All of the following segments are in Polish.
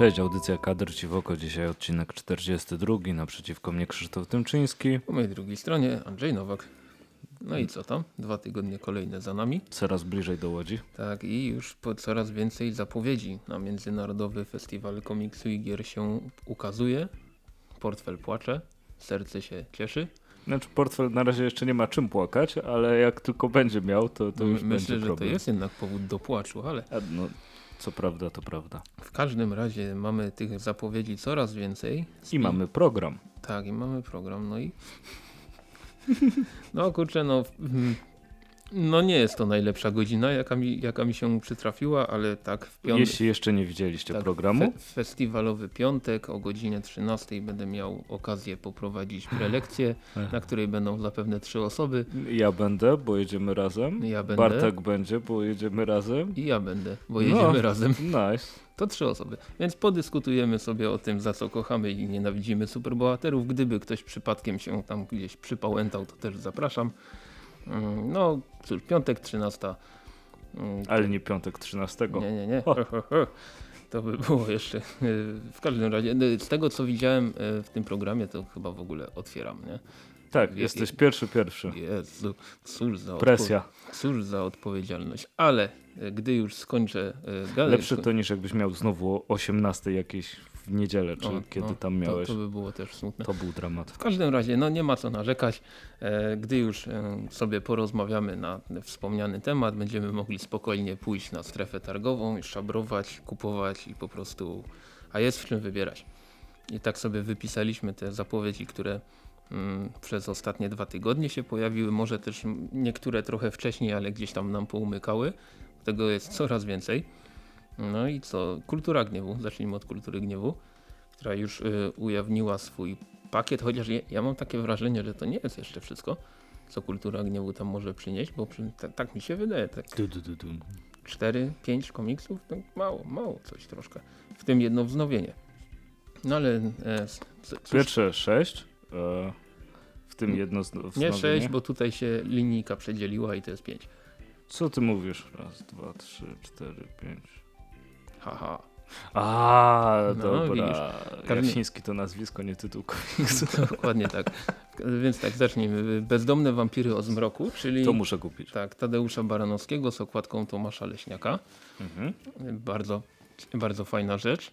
Cześć, audycja Kadr Ci w oko. Dzisiaj odcinek 42. Naprzeciwko mnie Krzysztof Tymczyński. Po mojej drugiej stronie Andrzej Nowak. No i co tam? Dwa tygodnie kolejne za nami. Coraz bliżej do Łodzi. Tak i już po coraz więcej zapowiedzi na Międzynarodowy Festiwal Komiksu i Gier się ukazuje. Portfel płacze, serce się cieszy. Znaczy portfel na razie jeszcze nie ma czym płakać, ale jak tylko będzie miał, to, to już Myślę, będzie że problem. to jest jednak powód do płaczu, ale A, No, co prawda, to prawda. w każdym razie mamy tych zapowiedzi coraz więcej. I mamy program. Tak, i mamy program, no i... No kurczę, no... No nie jest to najlepsza godzina, jaka mi, jaka mi się przytrafiła, ale tak w piątek... Jeśli jeszcze nie widzieliście Tak, programu, Fe festiwalowy piątek o godzinie 13 będę miał okazję poprowadzić prelekcję, na której będą zapewne trzy osoby. ja będę, bo jedziemy razem. Ja będę Bartek będzie, bo jedziemy razem. i ja będę, bo No. jedziemy razem. Nice. To trzy osoby. Więc podyskutujemy sobie o tym, za co kochamy i nienawidzimy superbohaterów. Gdyby ktoś przypadkiem się tam gdzieś przypałętał, to też zapraszam. Mm, No cóż, piątek 13. Mm, Ale nie piątek 13. Nie, nie, nie. To by było jeszcze. e, W każdym razie, no, z tego co widziałem e, w tym programie, to chyba w ogóle otwieram, nie? Tak, Je- jesteś pierwszy, pierwszy. Jezu, cóż za, Presja. cóż za odpowiedzialność. Ale e, gdy już skończę e, galę, Lepsze to niż jakbyś miał znowu o 18 jakieś w niedzielę, czy O, kiedy tam miałeś. To, to by było też smutne. To był dramat. W każdym razie, no nie ma co narzekać. E, Gdy już e, sobie porozmawiamy na wspomniany temat, będziemy mogli spokojnie pójść na strefę targową szabrować, kupować i po prostu, a jest w czym wybierać. I tak sobie wypisaliśmy te zapowiedzi, które mm, przez ostatnie dwa tygodnie się pojawiły, może też niektóre trochę wcześniej, ale gdzieś tam nam poumykały. Tego jest coraz więcej. No i co? Kultura gniewu. Zacznijmy od kultury gniewu, która już y, ujawniła swój pakiet, chociaż ja, ja mam takie wrażenie, że to nie jest jeszcze wszystko, co kultura gniewu tam może przynieść, bo przy, ta, tak mi się wydaje, tak Du, du, du, du. 4-5 komiksów, to mało, mało coś troszkę, w tym jedno wznowienie. No ale e, cóż, Pierwsze sześć, e, w tym jedno z, nie wznowienie. 6, bo tutaj się linijka przedzieliła i to jest 5. Co ty mówisz? Raz, dwa, trzy, cztery, pięć. Haha. A, No, dobra. Jasiński to nazwisko, nie tytuł komiksu. Dokładnie tak. Więc tak, zacznijmy. Bezdomne wampiry o zmroku, czyli To muszę kupić. tak, Tadeusza Baranowskiego z okładką Tomasza Leśniaka. Mhm. Bardzo, bardzo fajna rzecz.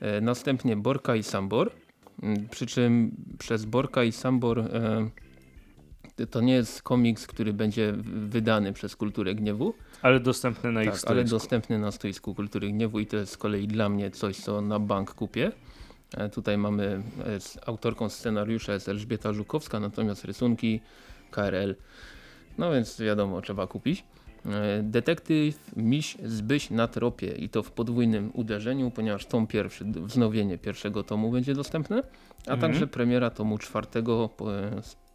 E, Następnie Borka i Sambor. M, Przy czym przez Borka i Sambor e, to nie jest komiks, który będzie wydany przez Kulturę Gniewu, Ale dostępny na ich tak, ale stoisku. dostępny na stoisku Kultury Gniewu i to jest z kolei dla mnie coś, co na bank kupię. E, Tutaj mamy e, z autorką scenariusza jest Elżbieta Żukowska, natomiast rysunki KRL. No więc wiadomo, trzeba kupić. E, Detektyw Miś Zbyś na tropie i to w podwójnym uderzeniu, ponieważ tom pierwszy, wznowienie pierwszego tomu będzie dostępne, a Mhm. także premiera tomu czwartego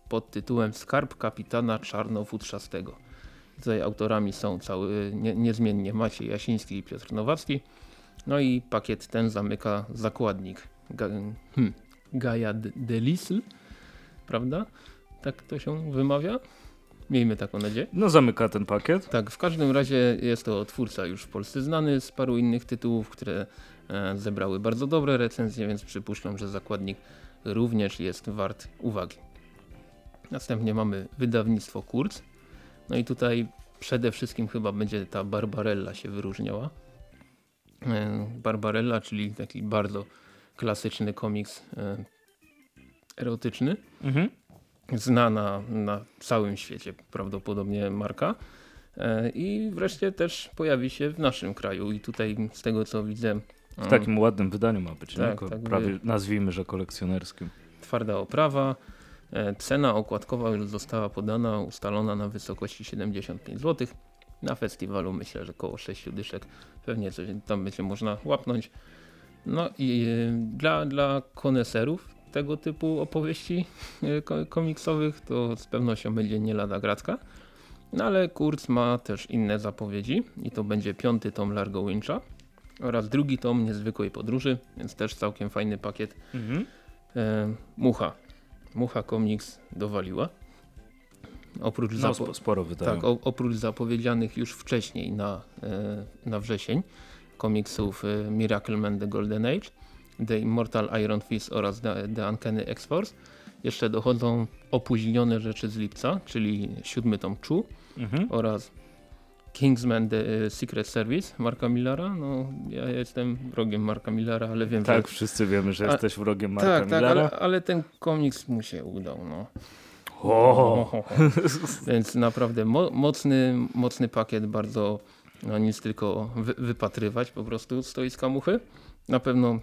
pod tytułem Skarb kapitana Czarnofutrzastego. Tutaj autorami są cały, nie, niezmiennie Maciej Jasiński i Piotr Nowacki. No i pakiet ten zamyka zakładnik Ga, hmm, Gaja D- Delisl, prawda? Tak to się wymawia? Miejmy taką nadzieję. No zamyka ten pakiet. Tak, w każdym razie jest to twórca już w Polsce znany z paru innych tytułów, które e, zebrały bardzo dobre recenzje, więc przypuszczam, że zakładnik również jest wart uwagi. Następnie mamy wydawnictwo Kurz. No i tutaj przede wszystkim chyba będzie ta Barbarella się wyróżniała. E, Barbarella, czyli taki bardzo klasyczny komiks e, erotyczny Mhm. znana na całym świecie prawdopodobnie marka. E, I wreszcie też pojawi się w naszym kraju i tutaj z tego co widzę W takim ładnym wydaniu ma być, Tak, tak, Prawie nazwijmy, że kolekcjonerskim. twarda oprawa, cena okładkowa już została podana, ustalona na wysokości 75 zł. Na festiwalu myślę, że około 6 dyszek pewnie coś tam będzie można łapnąć. No i e, dla, dla koneserów tego typu opowieści e, ko- komiksowych to z pewnością będzie nie lada gratka. No ale Kurz ma też inne zapowiedzi i to będzie piąty tom Largo Wincha oraz drugi tom Niezwykłej Podróży, więc też całkiem fajny pakiet. Mhm. E, Mucha. Mucha Comics dowaliła. Oprócz, No, zapo- spo- sporo tak, oprócz zapowiedzianych już wcześniej na, e, na wrzesień komiksów y, Miracle Man The Golden Age, The Immortal Iron Fist oraz The, The Uncanny X-Force. Jeszcze dochodzą opóźnione rzeczy z lipca, czyli siódmy tom Chu Mhm. oraz Kingsman The y, Secret Service Marka Millera. No, ja jestem wrogiem Marka Millera, ale wiem, Tak, że... wszyscy wiemy, że A- jesteś wrogiem Marka tak, tak, Millera. ale, ale ten komiks mu się udał. No. O! Więc naprawdę mo mocny, mocny pakiet, bardzo no nic tylko wy wypatrywać po prostu stoiska muchy. Na pewno,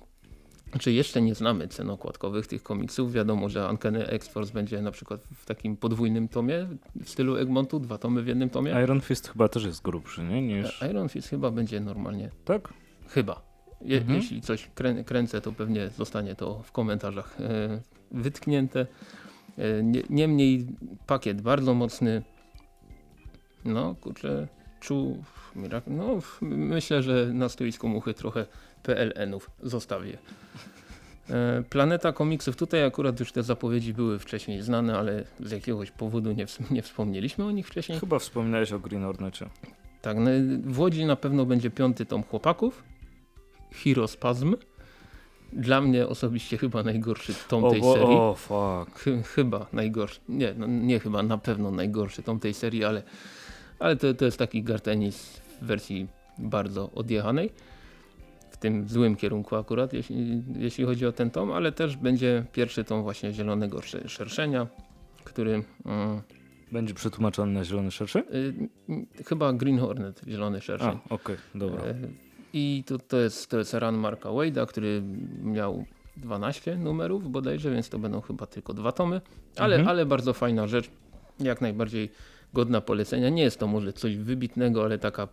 czy jeszcze nie znamy cen okładkowych tych komiksów. Wiadomo, że Uncanny X-Force będzie na przykład w takim podwójnym tomie w stylu Egmontu, dwa tomy w jednym tomie. Iron Fist chyba też jest grubszy, nie? Niż... Iron Fist chyba będzie normalnie, Tak? chyba. Je Mhm. Jeśli coś krę kręcę, to pewnie zostanie to w komentarzach e, wytknięte. E, nie- Niemniej pakiet bardzo mocny. No kurczę, czuł. No, myślę, że na stoisku muchy trochę PLN-ów zostawię. E, Planeta komiksów. Tutaj akurat już te zapowiedzi były wcześniej znane, ale z jakiegoś powodu nie, nie wspomnieliśmy o nich wcześniej. Chyba wspominałeś o Green Hornecie. Tak, no, w Łodzi na pewno będzie piąty tom Chłopaków. Herospasm. Dla mnie osobiście chyba najgorszy tom tej serii. o, fuck. Chy- chyba najgorszy. Nie, no, nie chyba, na pewno najgorszy tom tej serii, ale, ale to, to jest taki Gartenis w wersji bardzo odjechanej. W tym złym kierunku akurat, jeśli, jeśli chodzi o ten tom, ale też będzie pierwszy tom właśnie Zielonego Sze- Szerszenia, który mm, Będzie przetłumaczony na zielony szerszy? y, y, chyba Green Hornet, Zielony Szerszeń. okej, dobra. E, I to, to, jest, to jest run Marka Wade'a, który miał 12 numerów bodajże, więc to będą chyba tylko dwa tomy, ale, Mhm. ale bardzo fajna rzecz, jak najbardziej godna polecenia. Nie jest to może coś wybitnego, ale taka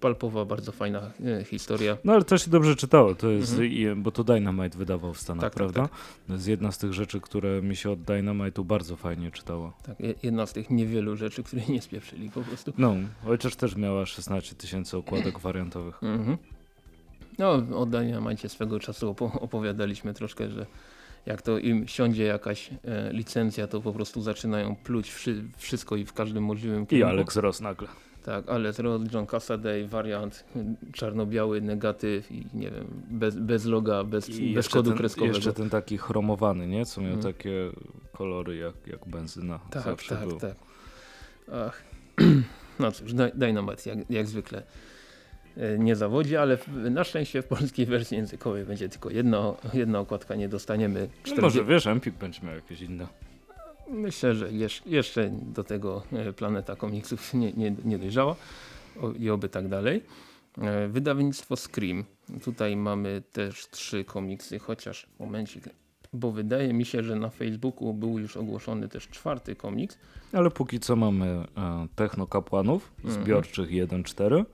palpowa, bardzo fajna e, historia. No ale to się dobrze czytało, to jest, Mhm. bo to Dynamite wydawał w Stanach, Tak, tak, prawda? To jest jedna z tych rzeczy, które mi się od Dynamite'u bardzo fajnie czytało. Tak, je- jedna z tych niewielu rzeczy, które nie spieprzyli po prostu. No, chociaż też miała 16 tysięcy okładek wariantowych. Mhm. No, o Dynamite swego czasu opo opowiadaliśmy troszkę, że jak to im siądzie jakaś e, licencja, to po prostu zaczynają pluć wszy wszystko i w każdym możliwym I kierunku. Alex Ross nagle. Tak, Alex Ross, John Cassaday, wariant czarno-biały, negatyw i nie wiem, bez, bez loga, bez, I bez kodu ten, kreskowego. jeszcze ten taki chromowany, nie? Co miał Mhm. takie kolory jak, jak benzyna. tak, Zawsze tak, był. tak. Ach. No cóż, Dy- Dynamite jak, jak zwykle nie zawodzi, ale na szczęście w polskiej wersji językowej będzie tylko jedna, jedna okładka, nie dostaniemy No 40, może wiesz, Empik będzie miał jakieś inne. Myślę, że jesz, jeszcze do tego e, planeta komiksów nie, nie, nie dojrzała i oby tak dalej. E, Wydawnictwo Scream. Tutaj mamy też trzy komiksy, chociaż momencik, bo wydaje mi się, że na Facebooku był już ogłoszony też czwarty komiks. Ale póki co mamy e, Techno Kapłanów Mhm. zbiorczych 1.4, e,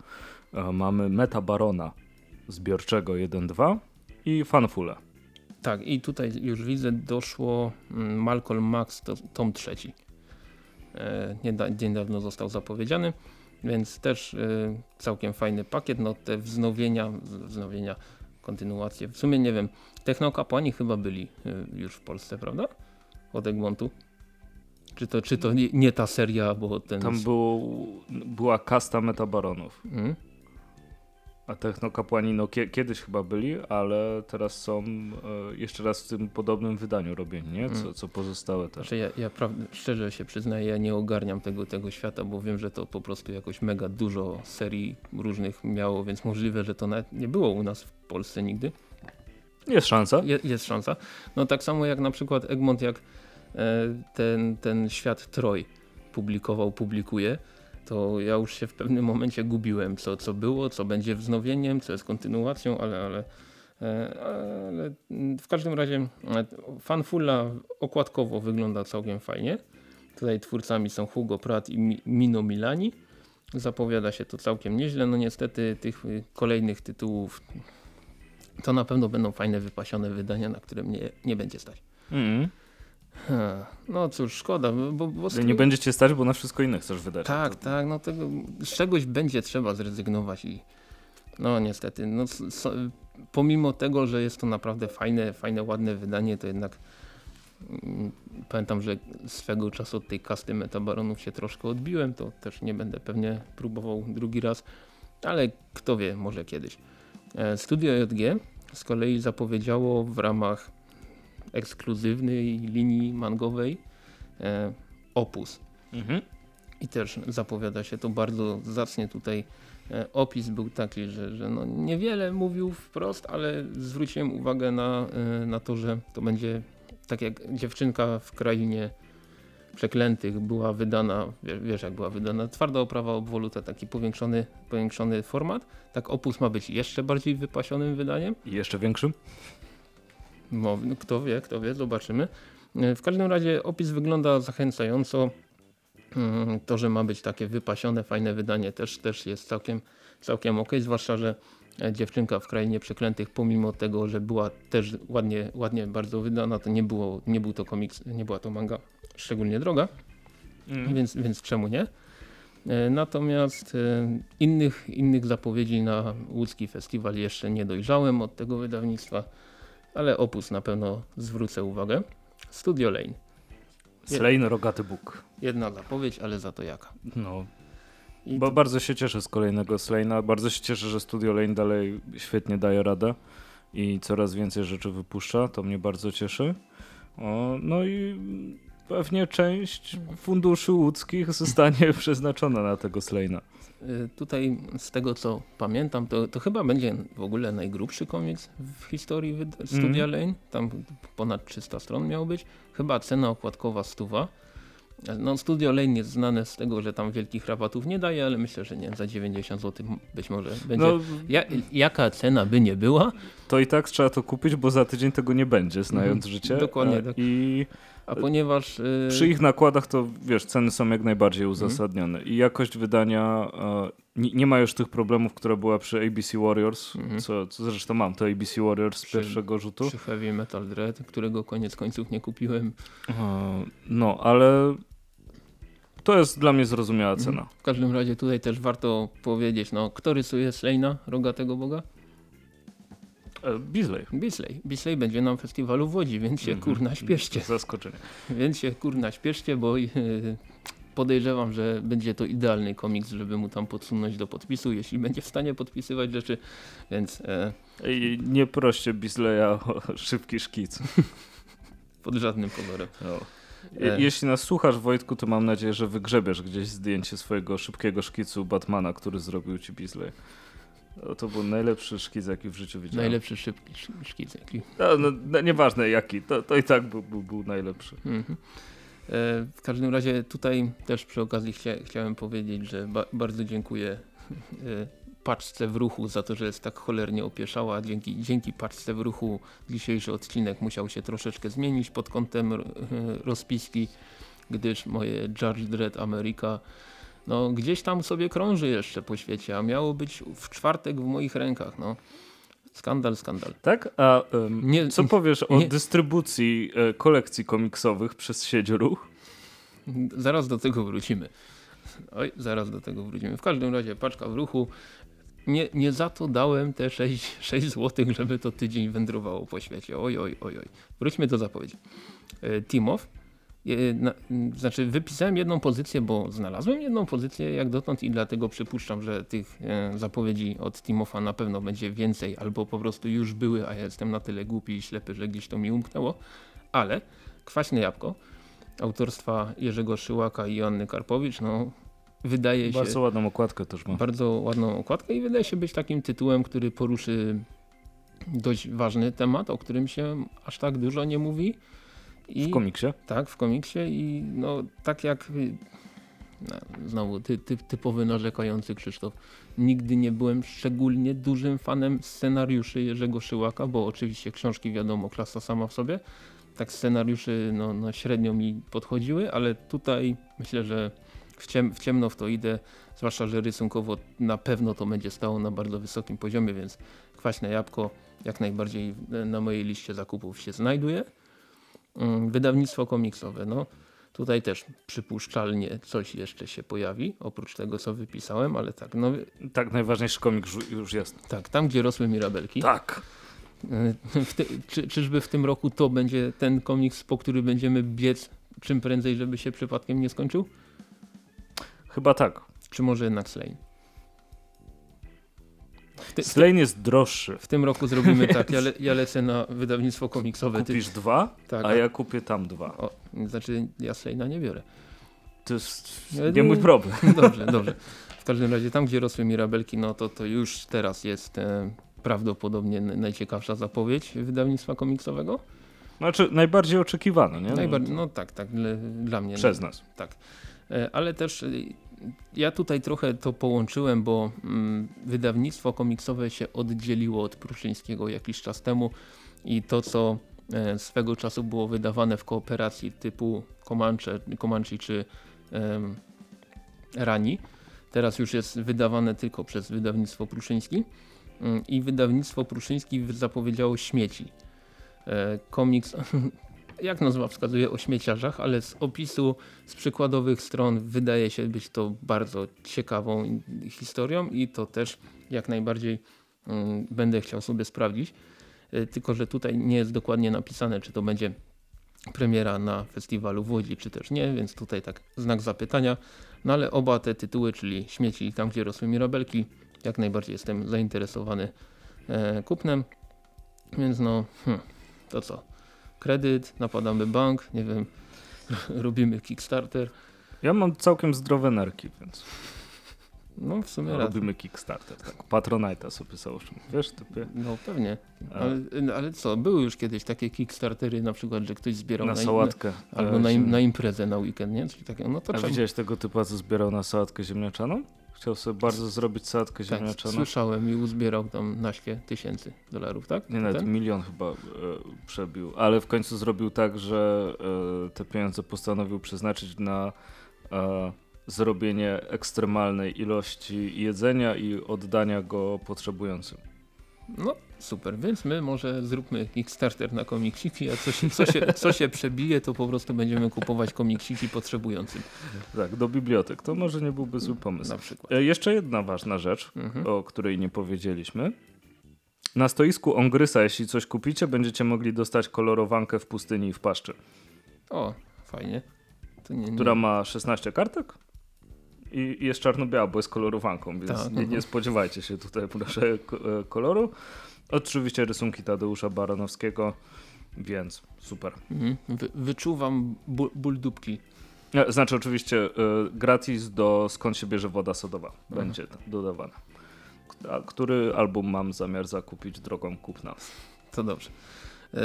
mamy Meta Barona zbiorczego 1.2 i Fanfule. Tak, i tutaj już widzę, doszło mm, Malcolm Max, to tom trzeci. E, nieda- niedawno został zapowiedziany, więc też e, całkiem fajny pakiet. No te wznowienia, wznowienia, kontynuacje. W sumie nie wiem, Technokapłani chyba byli e, już w Polsce, prawda? Od Egmontu. Czy to, czy to nie, nie ta seria, bo ten... Tam był, była kasta Meta Baronów. A Technokapłani no kie, kiedyś chyba byli, ale teraz są e, jeszcze raz w tym podobnym wydaniu robieni, nie? Co, Mm. co pozostałe też. Znaczy ja, ja prawdę, szczerze się przyznaję, ja nie ogarniam tego, tego świata, bo wiem, że to po prostu jakoś mega dużo serii różnych miało, więc możliwe, że to nawet nie było u nas w Polsce nigdy. Jest szansa. Je, jest szansa. No tak samo jak na przykład Egmont, jak e, ten, ten świat Troj publikował, publikuje, to ja już się w pewnym momencie gubiłem, co, co było, co będzie wznowieniem, co jest kontynuacją, ale, ale, e, ale w każdym razie e, fanfula okładkowo wygląda całkiem fajnie. Tutaj twórcami są Hugo Pratt i Mi- Mino Milani. Zapowiada się to całkiem nieźle. No niestety tych y, kolejnych tytułów to na pewno będą fajne, wypasione wydania, na które mnie nie będzie stać. Mm. Ha, No cóż, szkoda, bo, bo Nie będzie cię stać, bo na wszystko inne chcesz wydać. tak, tak, no tego, z czegoś będzie trzeba zrezygnować i no niestety, no, s- s- pomimo tego, że jest to naprawdę fajne, fajne, ładne wydanie, to jednak mm, pamiętam, że swego czasu od tej kasty metabaronów się troszkę odbiłem, to też nie będę pewnie próbował drugi raz, ale kto wie, może kiedyś. E, Studio JG z kolei zapowiedziało w ramach ekskluzywnej linii mangowej e, Opus. Mhm. I też zapowiada się to bardzo zacnie tutaj. E, opis był taki, że, że no niewiele mówił wprost, ale zwróciłem uwagę na, e, na to, że to będzie tak jak dziewczynka w krainie przeklętych była wydana, wie- wiesz jak była wydana, twarda oprawa obwoluta, taki powiększony, powiększony format, tak opus ma być jeszcze bardziej wypasionym wydaniem. I jeszcze większym? No, kto wie, kto wie, zobaczymy. E, W każdym razie opis wygląda zachęcająco. Mm, To, że ma być takie wypasione, fajne wydanie też, też jest całkiem, całkiem ok, zwłaszcza, że e, dziewczynka w krainie przeklętych, pomimo tego, że była też ładnie, ładnie bardzo wydana, to nie, było, nie był to komiks, nie była to manga szczególnie droga, Mhm. więc, więc czemu nie? E, Natomiast innych, innych zapowiedzi na łódzki festiwal jeszcze nie dojrzałem od tego wydawnictwa, ale opus na pewno zwrócę uwagę. Studio Lane. Slain Rogaty Bóg. Jedna zapowiedź, ale za to jaka. No, I Bo to, bardzo się cieszę z kolejnego Slane'a. Bardzo się cieszę, że Studio Lane dalej świetnie daje radę i coraz więcej rzeczy wypuszcza. To mnie bardzo cieszy. O, no i pewnie część funduszy łódzkich zostanie przeznaczona na tego Slane'a. Y, tutaj z tego co pamiętam, to, to chyba będzie w ogóle najgrubszy komiks w historii wyd- Studia Lane. Tam ponad 300 stron miało być. Chyba cena okładkowa stuwa. No, Studio Lane jest znane z tego, że tam wielkich rabatów nie daje, ale myślę, że nie, za 90 zł być może będzie. No, Ja, jaka cena by nie była, to i tak trzeba to kupić, bo za tydzień tego nie będzie, znając Mhm, życie. dokładnie tak. I a ponieważ y, przy ich nakładach to, wiesz, ceny są jak najbardziej Mhm. uzasadnione. I jakość wydania, e, nie, ma już tych problemów, które była przy ABC Warriors, Mhm. co, co zresztą mam, to ABC Warriors z Przy- pierwszego rzutu. przy Heavy Metal Dread, którego koniec końców nie kupiłem, E, No, ale to jest dla mnie zrozumiała cena. W każdym razie tutaj też warto powiedzieć, no kto rysuje Slejna, rogatego boga? E, Beasley. Bisley. Bisley będzie na festiwalu w Łodzi, więc się Mhm. kurna śpieszcie. Zaskoczenie. Więc się kurna śpieszcie, bo yy, podejrzewam, że będzie to idealny komiks, żeby mu tam podsunąć do podpisu, jeśli będzie w stanie podpisywać rzeczy, więc e, I nie proście Beasleya o szybki szkic. pod żadnym kolorem. No. E. Je- Jeśli nas słuchasz, Wojtku, to mam nadzieję, że wygrzebiesz gdzieś zdjęcie swojego szybkiego szkicu Batmana, który zrobił ci Beasley. No, to był najlepszy szkic, jaki w życiu widziałem. Najlepszy szybki sz- szkic. jaki- No, no, nieważne jaki, to, to i tak był, był, był najlepszy. Mhm. E, W każdym razie tutaj też przy okazji chcia, chciałem powiedzieć, że ba bardzo dziękuję e, paczce w ruchu za to, że jest tak cholernie opieszała. Dzięki, dzięki paczce w ruchu dzisiejszy odcinek musiał się troszeczkę zmienić pod kątem e, rozpiski, gdyż moje Judge Dredd America no, gdzieś tam sobie krąży jeszcze po świecie, a miało być w czwartek w moich rękach. No. Skandal, skandal. Tak? A em, Nie- co powiesz o nie- dystrybucji e, kolekcji komiksowych przez sieć ruch? Zaraz do tego wrócimy. Oj, zaraz do tego wrócimy. W każdym razie paczka w ruchu. Nie, nie za to dałem te 6, 6 zł, żeby to tydzień wędrowało po świecie. Oj, oj, oj, oj. Wróćmy do zapowiedzi. E, Timow. Znaczy wypisałem jedną pozycję, bo znalazłem jedną pozycję jak dotąd i dlatego przypuszczam, że tych e, zapowiedzi od Timofa na pewno będzie więcej albo po prostu już były, a ja jestem na tyle głupi i ślepy, że gdzieś to mi umknęło. Ale Kwaśne Jabłko autorstwa Jerzego Szyłaka i Joanny Karpowicz, no wydaje się Bardzo ładną okładkę też ma. bardzo ładną okładkę i wydaje się być takim tytułem, który poruszy dość ważny temat, o którym się aż tak dużo nie mówi. I, W komiksie? tak, w komiksie i no tak jak no, znowu ty, ty, typowy narzekający Krzysztof, nigdy nie byłem szczególnie dużym fanem scenariuszy Jerzego Szyłaka, bo oczywiście książki wiadomo, klasa sama w sobie, tak scenariuszy no, no średnio mi podchodziły, ale tutaj myślę, że w, ciem, w ciemno w to idę, zwłaszcza, że rysunkowo na pewno to będzie stało na bardzo wysokim poziomie, więc kwaśne jabłko jak najbardziej na mojej liście zakupów się znajduje. Mm, Wydawnictwo komiksowe, no tutaj też przypuszczalnie coś jeszcze się pojawi, oprócz tego co wypisałem, ale tak, no Tak, najważniejszy komik już- jest. tak, tam gdzie rosły mirabelki. Tak. Ty, czy, czyżby w tym roku to będzie ten komiks, po który będziemy biec czym prędzej, żeby się przypadkiem nie skończył? Chyba tak. Czy może jednak Slane? Ty, Slane jest droższy. w tym roku zrobimy tak, ja, le, ja lecę na wydawnictwo komiksowe. ty- Kupisz dwa, tak, a ja kupię tam dwa. O, znaczy ja Slane'a nie biorę. To jest nie mój problem. Dobrze, dobrze. W każdym razie tam, gdzie rosły mirabelki, no to to już teraz jest e, prawdopodobnie najciekawsza zapowiedź wydawnictwa komiksowego. Znaczy, najbardziej oczekiwane, nie? Najbardziej, no tak, tak, dla, dla mnie. Przez nas. Tak. E, Ale też e, ja tutaj trochę to połączyłem, bo mm, wydawnictwo komiksowe się oddzieliło od Pruszyńskiego jakiś czas temu i to, co e, swego czasu było wydawane w kooperacji typu Comanche, Comanche czy Rani, teraz już jest wydawane tylko przez wydawnictwo Pruszyński Mm, i wydawnictwo Pruszyński zapowiedziało śmieci. E, Komiks jak nazwa wskazuje o śmieciarzach, ale z opisu, z przykładowych stron wydaje się być to bardzo ciekawą historią i to też jak najbardziej mm, będę chciał sobie sprawdzić. E, Tylko, że tutaj nie jest dokładnie napisane, czy to będzie premiera na festiwalu w Łodzi, czy też nie, więc tutaj tak znak zapytania. No ale oba te tytuły, czyli Śmieci i Tam, gdzie rosły mirabelki, jak najbardziej jestem zainteresowany e, kupnem. Więc no, hmm, to co? Kredyt, napadamy bank, nie wiem, robimy Kickstarter. Ja mam całkiem zdrowe nerki, więc No w sumie raz. robimy Kickstarter. Tak. Patronite'a sobie założymy. Wiesz, typie? No pewnie. Ale, ale co, były już kiedyś takie Kickstartery na przykład, że ktoś zbierał Na na, sałatkę. albo e, na, im, na imprezę na weekend, nie? Czyli takie, no to A trzeba. widziałeś tego typa, co zbierał na sałatkę ziemniaczaną? Chciał sobie bardzo zrobić sałatkę Tak, ziemniaczaną. słyszałem i uzbierał tam naście tysięcy dolarów, tak? Nie, nawet Ten? milion chyba e, przebił, ale w końcu zrobił tak, że e, te pieniądze postanowił przeznaczyć na e, zrobienie ekstremalnej ilości jedzenia i oddania go potrzebującym. No super, więc my może zróbmy Kickstarter na komiksiki, a co się, co, się, co się przebije, to po prostu będziemy kupować komiksiki potrzebującym Tak, do bibliotek. To może nie byłby zły pomysł. na przykład. E, jeszcze jedna ważna rzecz, Mhm. o której nie powiedzieliśmy. Na stoisku Ongrysa, jeśli coś kupicie, będziecie mogli dostać kolorowankę w pustyni i w paszczy, O, fajnie. Nie, nie. która ma 16 kartek i jest czarno-biała, bo jest kolorowanką, więc Tak, nie, nie spodziewajcie się tutaj proszę e, koloru. Oczywiście rysunki Tadeusza Baranowskiego, więc super. Mhm. Wy, wyczuwam ból, ból dupki. Znaczy oczywiście e, gratis do skąd się bierze woda sodowa Mhm. będzie dodawana. A Który album mam zamiar zakupić drogą kupna? To dobrze. E,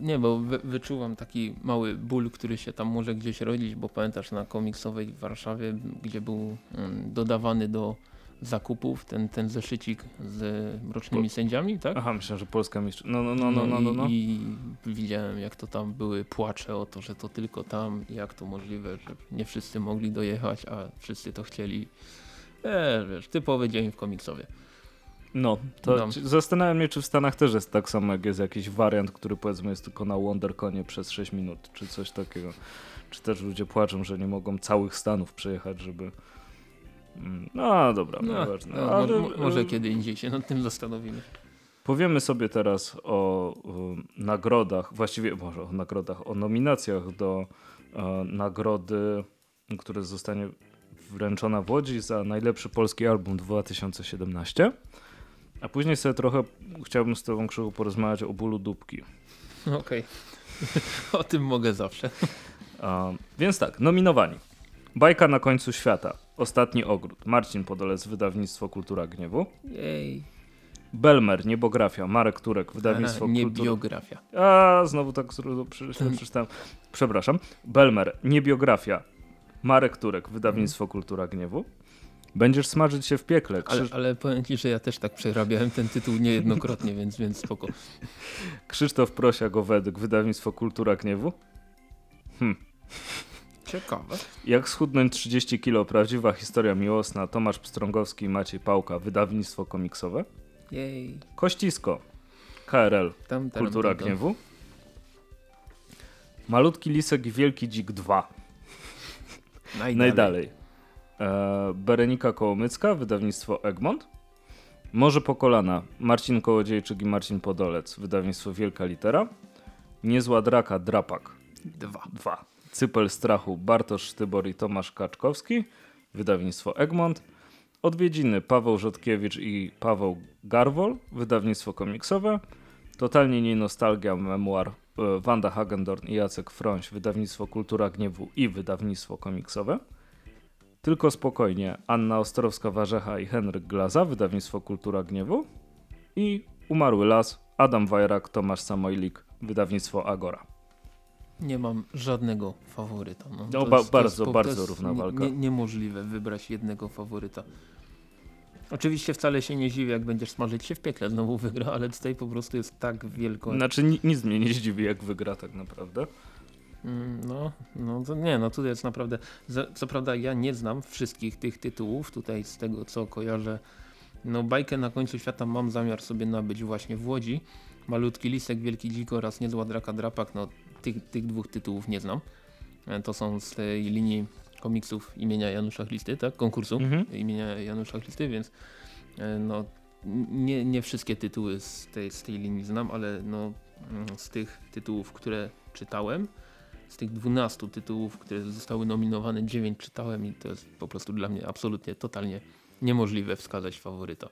Nie, bo wy, wyczuwam taki mały ból, który się tam może gdzieś rodzić, bo pamiętasz na komiksowej w Warszawie, gdzie był mm, dodawany do zakupów ten, ten zeszycik z mrocznymi sędziami, tak? Aha, myślę, że Polska mistrz. No, no, no, no, no, no. no. I, I widziałem, jak to tam były płacze o to, że to tylko tam, i jak to możliwe, że nie wszyscy mogli dojechać, a wszyscy to chcieli. Eee, wiesz, typowy dzień w komiksowie. No, to No. zastanawiam się, czy w Stanach też jest tak samo, jak jest jakiś wariant, który powiedzmy jest tylko na WonderConie przez 6 minut, czy coś takiego. Czy też ludzie płaczą, że nie mogą całych Stanów przejechać, żeby... No, dobra, No, nieważne. no, Ale, mo- mo- może kiedy indziej się nad tym zastanowimy. Powiemy sobie teraz o um, nagrodach, właściwie może o nagrodach, o nominacjach do e, nagrody, która zostanie wręczona w Łodzi za najlepszy polski album 2017. A później sobie trochę chciałbym z Tobą Krzychu porozmawiać o bólu dupki. Okej. o tym mogę zawsze. E, więc tak, nominowani. Bajka na końcu świata. Ostatni ogród. Marcin Podolec, wydawnictwo Kultura Gniewu. Jej. Belmer, Niebografia. Marek Turek, wydawnictwo nie Kultura biografia. A, znowu tak przeczytałem. Przepraszam. Belmer, nie biografia. Marek Turek, wydawnictwo Kultura Gniewu. Będziesz smażyć się w piekle. Ale, Krzyż... ale powiem ci, że ja też tak przerabiałem ten tytuł niejednokrotnie, więc, więc spoko. Krzysztof Prosiak, Owedyk, wydawnictwo Kultura Gniewu. Ciekawe. Jak schudnąć 30 kilo, prawdziwa historia miłosna. Tomasz Pstrągowski i Maciej Pałka, wydawnictwo komiksowe. Jej. Kościsko, KRL, Tam, tam, Kultura tam, tam. Gniewu. Malutki Lisek i Wielki Dzik 2. Najdalej. Najdalej. E, Berenika Kołomycka, wydawnictwo Egmont. Morze po kolana, Marcin Kołodziejczyk i Marcin Podolec, wydawnictwo Wielka Litera. Niezła draka, Drapak Dwa. 2. Cypel strachu, Bartosz Sztybor i Tomasz Kaczkowski, wydawnictwo Egmont. Odwiedziny Paweł Rzodkiewicz i Paweł Garwol, wydawnictwo komiksowe. Totalnie nie nostalgia, memuar e, Wanda Hagendorn i Jacek Frońś, wydawnictwo Kultura Gniewu i wydawnictwo komiksowe. Tylko spokojnie, Anna Ostrowska-Warzecha i Henryk Glaza, wydawnictwo Kultura Gniewu. I Umarły Las, Adam Wajrak, Tomasz Samojlik, wydawnictwo Agora. Nie mam żadnego faworyta. No, No, ba- jest- bardzo, po- bardzo jest równa walka. Nie, niemożliwe wybrać jednego faworyta. Oczywiście wcale się nie dziwię, jak będziesz smażyć się w piekle, znowu wygra, ale tutaj po prostu jest tak wielko. Znaczy ni- nic mnie nie zdziwi jak wygra tak naprawdę. Mm, No, no to nie, no tutaj jest naprawdę. Co prawda ja nie znam wszystkich tych tytułów, tutaj z tego co kojarzę. No bajkę na końcu świata mam zamiar sobie nabyć właśnie w Łodzi. Malutki lisek, wielki dzik oraz niezła draka drapak, no tych, tych dwóch tytułów nie znam. E, To są z tej linii komiksów imienia Janusza Chlisty, tak? Konkursu Mhm. imienia Janusza Chlisty, więc e, no nie, nie wszystkie tytuły z tej, z tej linii znam, ale no mm, z tych tytułów, które czytałem, z tych 12 tytułów, które zostały nominowane, 9 czytałem i to jest po prostu dla mnie absolutnie, totalnie niemożliwe wskazać faworyta.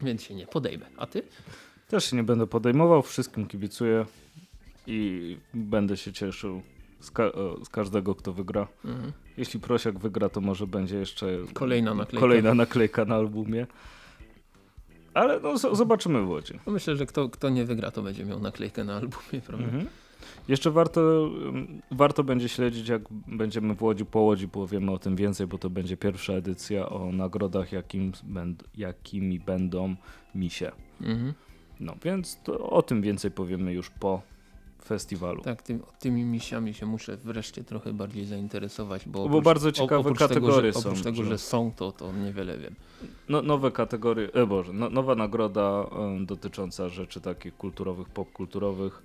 Więc się nie podejmę. A ty? Też się nie będę podejmował, wszystkim kibicuję i będę się cieszył z, ka- e, z każdego, kto wygra. Mhm. Jeśli Prosiak wygra, to może będzie jeszcze Kolejna naklejka. kolejna naklejka na albumie. Ale no, zobaczymy w Łodzi. No myślę, że kto, kto nie wygra, to będzie miał naklejkę na albumie, prawda? Mhm. Jeszcze warto, ym, warto będzie śledzić, jak będziemy w Łodzi po Łodzi, powiemy o tym więcej, bo to będzie pierwsza edycja o nagrodach, jakim, jakimi będą misie. Mhm. No więc to, o tym więcej powiemy już po festiwalu. Tak, tym, tymi misiami się muszę wreszcie trochę bardziej zainteresować, bo, Bo bardzo ciekawe oprócz kategorie tego, że, są, Oprócz tego, że- że są, to, to niewiele wiem. No, nowe kategorie, e Boże, no, nowa nagroda e, dotycząca rzeczy takich kulturowych, popkulturowych.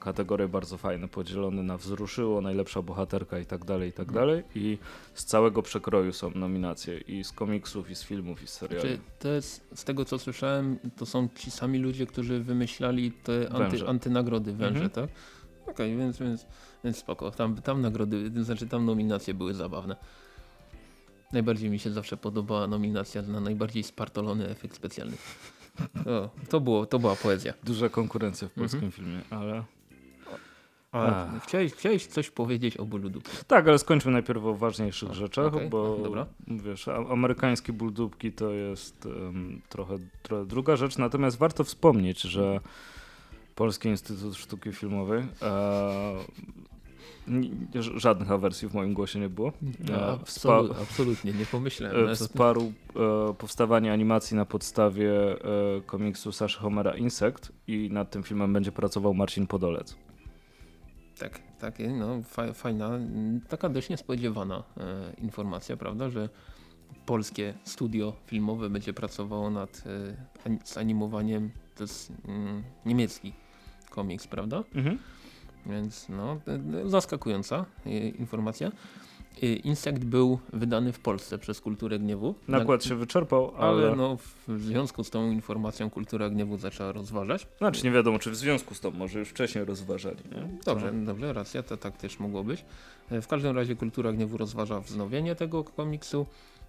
Kategorie bardzo fajne, podzielone na wzruszyło, najlepsza bohaterka i tak dalej, i tak Mhm. dalej. I z całego przekroju są nominacje i z komiksów, i z filmów, i z seriali. Czy to jest, z tego co słyszałem, to są ci sami ludzie, którzy wymyślali te anty, antynagrody węże, Mhm. tak? Okej, więc, więc, więc spoko. Tam, tam nagrody, znaczy tam nominacje były zabawne. Najbardziej mi się zawsze podobała nominacja na najbardziej spartolony efekt specjalny. O, to, było, to była poezja. Duża konkurencja w Mhm. polskim filmie, ale... A chciałeś, chciałeś coś powiedzieć o Buludu. Tak, ale skończmy najpierw o ważniejszych rzeczach, okej, bo dobra. wiesz, amerykańskie buldupki to jest em, trochę, trochę druga rzecz, natomiast warto wspomnieć, że Polski Instytut Sztuki Filmowej e, żadnych awersji w moim głosie nie było. No, E, absolu, wspa- absolutnie, nie pomyślałem. e, nawet. Wsparł e, powstawanie animacji na podstawie e, komiksu Saszy Homera Insect i nad tym filmem będzie pracował Marcin Podolec. Tak, takie, no fa fajna, taka dość niespodziewana e, informacja, prawda, że polskie studio filmowe będzie pracowało nad e, ani- zanimowaniem, to jest mm, niemiecki komiks, prawda? Mhm. Więc no, zaskakująca e, informacja. E, Insekt był wydany w Polsce przez Kulturę Gniewu. Nakład się wyczerpał, ale... ale no, w związku z tą informacją Kultura Gniewu zaczęła rozważać. Znaczy nie wiadomo, czy w związku z tym, może już wcześniej rozważali. Nie? Dobrze, dobrze, racja, to tak też mogło być. E, W każdym razie Kultura Gniewu rozważa wznowienie tego komiksu.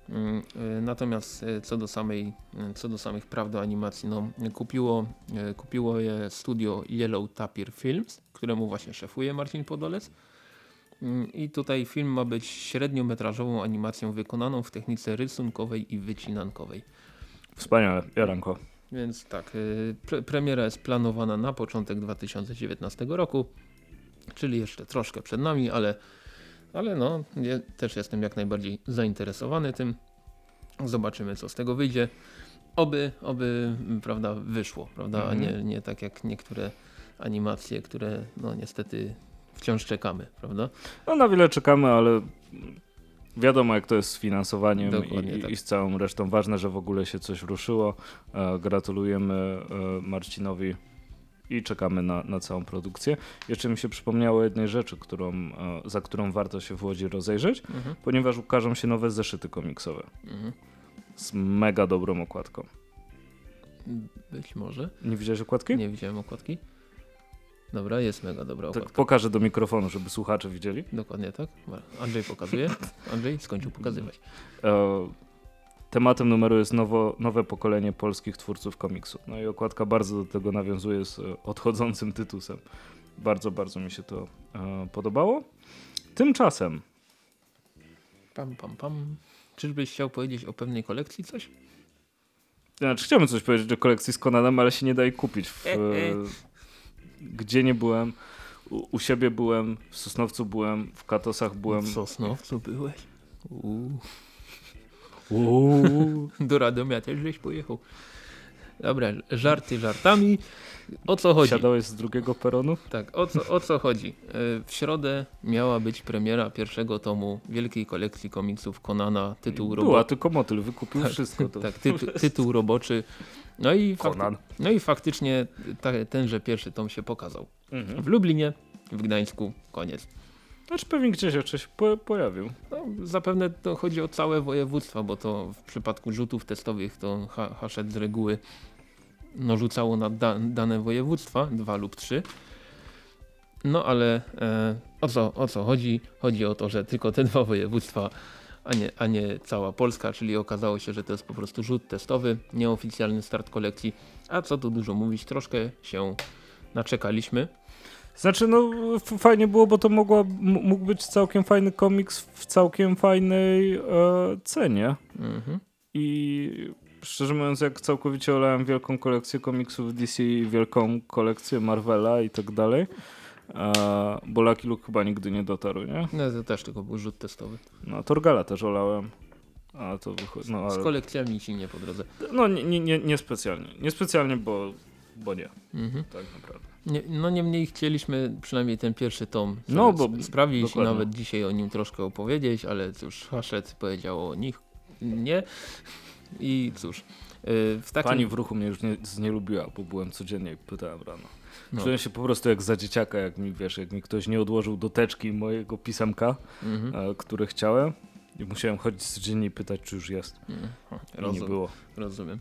Mm, e, Natomiast e, co do samej, e, co do samych praw do animacji, no, kupiło, kupiło je studio Yellow Tapir Films, któremu właśnie szefuje Marcin Podolec. Mm, I tutaj film ma być średniometrażową animacją wykonaną w technice rysunkowej i wycinankowej. Wspaniale, Jaranko. Więc tak, y, pre premiera jest planowana na początek 2019 roku, czyli jeszcze troszkę przed nami, ale, ale no, ja też jestem jak najbardziej zainteresowany tym. Zobaczymy, co z tego wyjdzie. Oby, oby prawda, wyszło, prawda, a Mhm. nie, nie tak jak niektóre animacje, które no niestety wciąż czekamy, prawda? No na wiele czekamy, ale wiadomo jak to jest z finansowaniem i, tak. i z całą resztą. Ważne, że w ogóle się coś ruszyło. E, gratulujemy e, Marcinowi i czekamy na, na całą produkcję. Jeszcze mi się przypomniało jednej rzeczy, którą, e, za którą warto się w Łodzi rozejrzeć, Mhm. ponieważ ukażą się nowe zeszyty komiksowe Mhm. z mega dobrą okładką. Być może. Nie widziałeś okładki? Nie widziałem okładki. Dobra, jest mega dobra Tak okładka. pokażę do mikrofonu, żeby słuchacze widzieli. Dokładnie tak. Andrzej pokazuje. Andrzej skończył pokazywać. E, tematem numeru jest nowo, nowe pokolenie polskich twórców komiksu. No i okładka bardzo do tego nawiązuje z e, odchodzącym tytusem. Bardzo, bardzo mi się to e, podobało. Tymczasem Pam, pam, pam. Czyżbyś chciał powiedzieć o pewnej kolekcji coś? Znaczy, chciałbym coś powiedzieć o kolekcji z Conanem, ale się nie daje kupić. W, e, gdzie nie byłem? U, u, siebie byłem, w Sosnowcu byłem, w Katosach byłem. W Sosnowcu byłeś? Uuu. Uuu. Do Radomia też żeś pojechał. Dobra, żarty żartami. O co chodzi? Siadałeś z drugiego peronu? Tak, o co, o co chodzi? E, w środę miała być premiera pierwszego tomu wielkiej kolekcji komiksów Konana, tytuł roboczy. Była, tylko motyl wykupił tak, wszystko. To. Tak, tytuł, tytuł roboczy. No i, Conan. no i faktycznie ta, tenże pierwszy tom się pokazał. Mhm. W Lublinie, w Gdańsku, koniec. Znaczy pewnie gdzieś się po, pojawił. No, zapewne to chodzi o całe województwa, bo to w przypadku rzutów testowych to Hachette z reguły no, rzucało na da, dane województwa, dwa lub trzy. No ale e, o, co, o co chodzi? Chodzi o to, że tylko te dwa województwa, a nie, a nie cała Polska, czyli okazało się, że to jest po prostu rzut testowy, nieoficjalny start kolekcji. A co tu dużo mówić, troszkę się naczekaliśmy. Znaczy, no fajnie było, bo to mogła, mógł być całkiem fajny komiks w całkiem fajnej e, cenie. Mhm. I szczerze mówiąc, jak całkowicie olałem wielką kolekcję komiksów DC, wielką kolekcję Marvela i tak dalej, e, bo Lucky Luke chyba nigdy nie dotarł, nie? No to też tylko był rzut testowy. No, Torgala też olałem. A to wychodzi, no, ale... Z kolekcjami ci nie po drodze. No nie, nie, nie, nie specjalnie. Nie specjalnie, bo, bo nie. Mhm. Tak naprawdę. Nie, no niemniej chcieliśmy przynajmniej ten pierwszy tom no, bo, sprawić dokładnie. i nawet dzisiaj o nim troszkę opowiedzieć, ale cóż, Hachette powiedział o nich nie. I cóż. Y, w takim... Pani w ruchu mnie już nie, nie lubiła, bo byłem codziennie i pytałem rano. No. Czułem się po prostu jak za dzieciaka, jak mi wiesz, jak mi ktoś nie odłożył do teczki mojego pisemka, mhm. które chciałem. I musiałem chodzić codziennie i pytać, czy już jest. Mhm. Rozum, nie było. Rozumiem.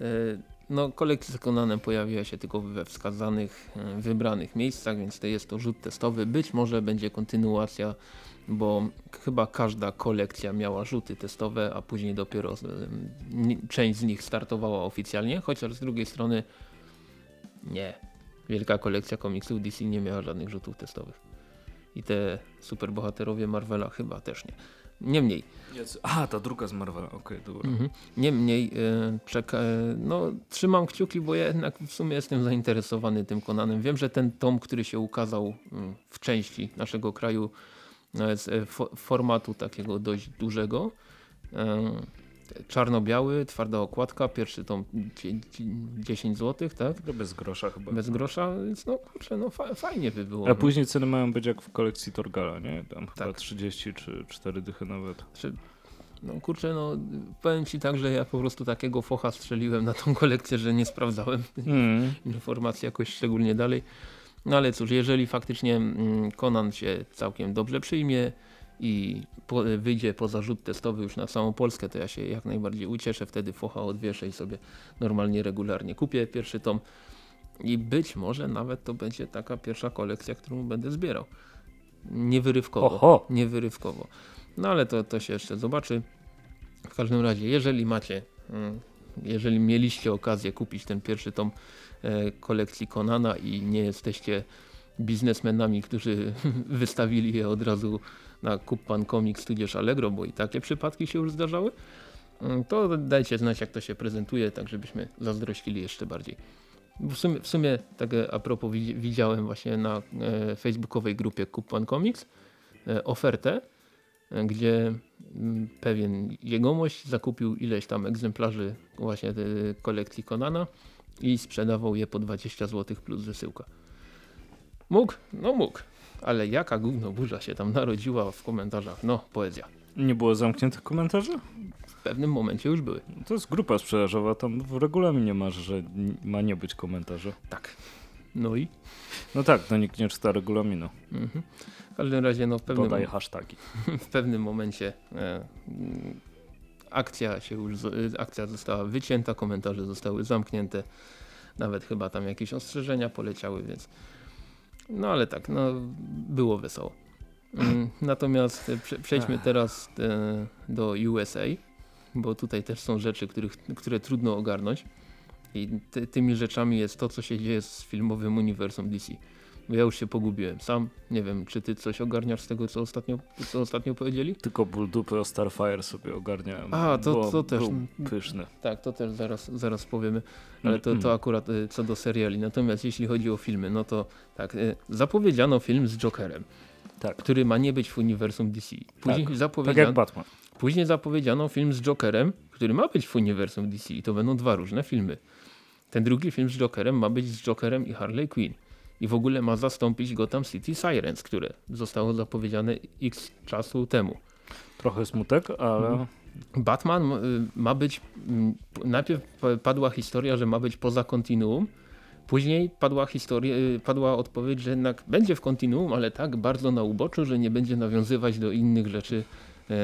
Y, no, kolekcja z Conanem pojawiła się tylko we wskazanych, y, wybranych miejscach, więc to jest to rzut testowy. Być może będzie kontynuacja bo chyba każda kolekcja miała rzuty testowe, a później dopiero część z nich startowała oficjalnie, chociaż z drugiej strony nie. Wielka kolekcja komiksów DC nie miała żadnych rzutów testowych. I te superbohaterowie Marvela chyba też nie. Niemniej. A, ta druga z Marvela, okej, okay, dobra. Mhm. Niemniej, yy, no, trzymam kciuki, bo ja jednak w sumie jestem zainteresowany tym Konanem. Wiem, że ten tom, który się ukazał mm, w części naszego kraju no z e, formatu takiego dość dużego. Czarno-biały, twarda okładka, pierwszy tom 10 zł, tak? bez grosza chyba. Bez grosza, więc no kurczę, no fa fajnie by było. A no. później ceny mają być jak w kolekcji Torgala, nie? Tam tak. chyba 30 czy 4 dychy nawet. Czy, no kurczę, no powiem ci tak, że ja po prostu takiego focha strzeliłem na tą kolekcję, że nie sprawdzałem mm. informacji jakoś szczególnie dalej. No ale cóż, jeżeli faktycznie Conan mm, się całkiem dobrze przyjmie i po, wyjdzie po zarzut testowy już na całą Polskę, to ja się jak najbardziej ucieszę, wtedy focha odwieszę i sobie normalnie, regularnie kupię pierwszy tom. I być może nawet to będzie taka pierwsza kolekcja, którą będę zbierał. Niewyrywkowo. Oho. Niewyrywkowo. No ale to, to się jeszcze zobaczy. W każdym razie, jeżeli macie, mm, jeżeli mieliście okazję kupić ten pierwszy tom E, kolekcji Konana i nie jesteście biznesmenami, którzy wystawili je od razu na Kuppan Comics tudzież Allegro, bo i takie przypadki się już zdarzały, mm, to dajcie znać jak to się prezentuje, tak żebyśmy zazdrościli jeszcze bardziej. W sumie, w sumie tak a propos widziałem właśnie na e, facebookowej grupie Kuppan Comics e, ofertę, e, gdzie m, pewien jegomość zakupił ileś tam egzemplarzy właśnie kolekcji Konana i sprzedawał je po 20 zł plus wysyłka. Mógł? No mógł. Ale jaka gówno burza się tam narodziła w komentarzach. No, poezja. Nie było zamkniętych komentarzy? W pewnym momencie już były. To jest grupa sprzedażowa, tam w regulaminie masz, że ma nie być komentarzy. Tak. No i? No tak, no nikt nie czyta regulaminu. Mhm. W każdym razie, no w pewnym... Dodaj hashtagi. W pewnym momencie e, akcja się już, akcja została wycięta, komentarze zostały zamknięte, nawet chyba tam jakieś ostrzeżenia poleciały, więc no ale tak, no było wesoło. Mm, natomiast przejdźmy teraz e, do USA, bo tutaj też są rzeczy, których, które trudno ogarnąć. I ty, tymi rzeczami jest to, co się dzieje z filmowym uniwersum DC. Ja już się pogubiłem. Sam nie wiem, czy ty coś ogarniasz z tego, co ostatnio, co ostatnio powiedzieli? Tylko ból dupy o Starfire sobie ogarniałem. A, to- Było- to też. Pyszny. Tak, to też zaraz, zaraz powiemy, ale to, to akurat y, co do seriali. Natomiast jeśli chodzi o filmy, no to tak, y, zapowiedziano film z Jokerem, Tak. który ma nie być w uniwersum DC. Później, Tak jak zapowiedziano, Batman. później zapowiedziano film z Jokerem, który ma być w uniwersum DC i to będą dwa różne filmy. Ten drugi film z Jokerem ma być z Jokerem i Harley Quinn. I w ogóle ma zastąpić Gotham City Sirens, które zostało zapowiedziane x czasu temu. Trochę smutek, ale Mhm. Batman y, ma być, p- najpierw pa- padła historia, że ma być poza kontinuum, później padła historia, y, padła odpowiedź, że jednak będzie w kontinuum, ale tak bardzo na uboczu, że nie będzie nawiązywać do innych rzeczy. E,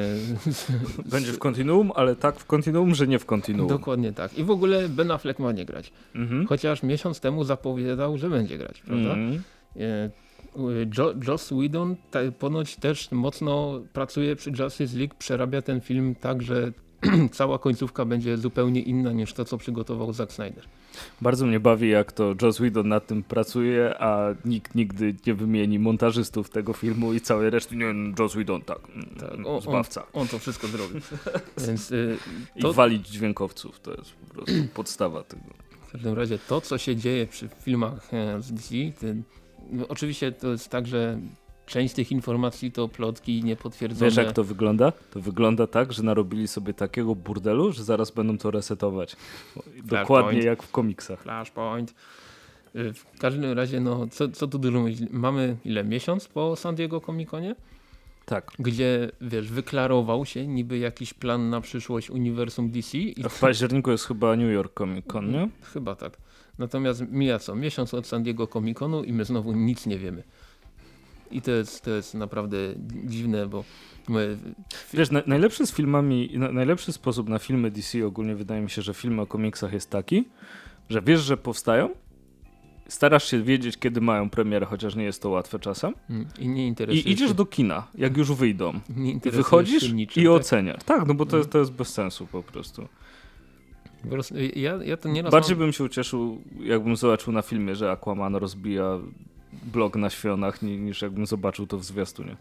będzie w kontinuum, ale tak w kontinuum, że nie w kontinuum. Dokładnie tak. I w ogóle Ben Affleck ma nie grać. Mhm. Chociaż miesiąc temu zapowiadał, że będzie grać, prawda? Mhm. E, Jo Joss Whedon ponoć też mocno pracuje przy Justice League, przerabia ten film tak, że cała końcówka będzie zupełnie inna niż to, co przygotował Zack Snyder. Bardzo mnie bawi, jak to Joss Whedon nad tym pracuje, a nikt nigdy nie wymieni montażystów tego filmu i całej reszty. Nie, Joss Whedon, tak, Tak, mm, on, on, zbawca. on to wszystko zrobi. Więc y, I to, walić dźwiękowców, to jest po prostu podstawa tego. w każdym razie to, co się dzieje przy filmach e, z DC, ten, no, oczywiście to jest tak, że część tych informacji to plotki niepotwierdzone. Wiesz jak to wygląda? To wygląda tak, że narobili sobie takiego burdelu, że zaraz będą to resetować. Dokładnie jak w komiksach. Flashpoint. Y, W każdym razie, no, co, co tu dużo mówić, mamy ile, miesiąc po San Diego Comic Conie? Tak. Gdzie, wiesz, wyklarował się niby jakiś plan na przyszłość uniwersum DC i A w październiku jest chyba New York Comic Con, nie? chyba tak. Natomiast mija co, miesiąc od San Diego Comic Conu i my znowu nic nie wiemy. I to jest, to jest naprawdę dziwne, bo my, Wiesz, na, najlepszy z filmami, na, najlepszy sposób na filmy DC ogólnie wydaje mi się, że filmy o komiksach jest taki, że wiesz, że powstają, starasz się wiedzieć, kiedy mają premierę, chociaż nie jest to łatwe czasem, mm, i nie interesuje i idziesz się, do kina, jak już wyjdą. nie wychodzisz niczym, i tak? oceniasz. Tak, no bo to, jest- to jest bez sensu po prostu. Po prostu, ja, ja to nieraz Bardziej mam, bym się ucieszył, jakbym zobaczył na filmie, że Aquaman rozbija blok na świąnach, ni- niż jakbym zobaczył to w zwiastunie.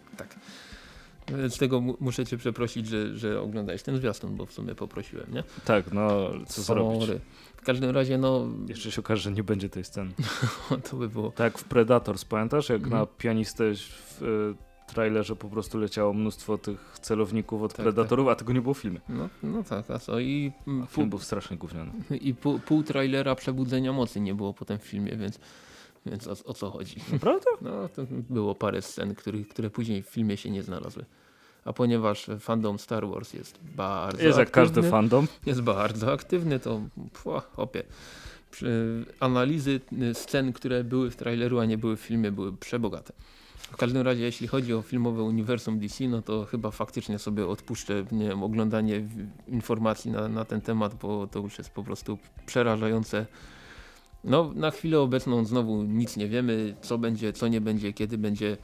z tego mu- muszę cię przeprosić, że, że oglądałeś ten zwiastun, bo w sumie poprosiłem, nie? Tak, no co zrobić? W każdym razie, no, Jeszcze się okaże, że nie będzie tej sceny. to by było. Tak w Predators, pamiętasz? Jak Mhm. na pianistę w y, trailerze po prostu leciało mnóstwo tych celowników od Tak, Predatorów, a tego nie było w filmie. No, no tak, a co? I, mm, A pół, film był strasznie gówniany. i pół, pół trailera Przebudzenia Mocy nie było potem w filmie, więc, więc o, o co chodzi? Naprawdę? No, to było parę scen, których, które później w filmie się nie znalazły. A ponieważ fandom Star Wars jest bardzo Jest jak aktywny, każdy fandom. jest bardzo aktywny, to pła. Przy- Analizy y, scen, które były w traileru, a nie były w filmie, były przebogate. W każdym razie, jeśli chodzi o filmowe uniwersum DC, no to chyba faktycznie sobie odpuszczę nie wiem, oglądanie informacji na, na ten temat, bo to już jest po prostu przerażające. No, na chwilę obecną znowu nic nie wiemy, co będzie, co nie będzie, kiedy będzie.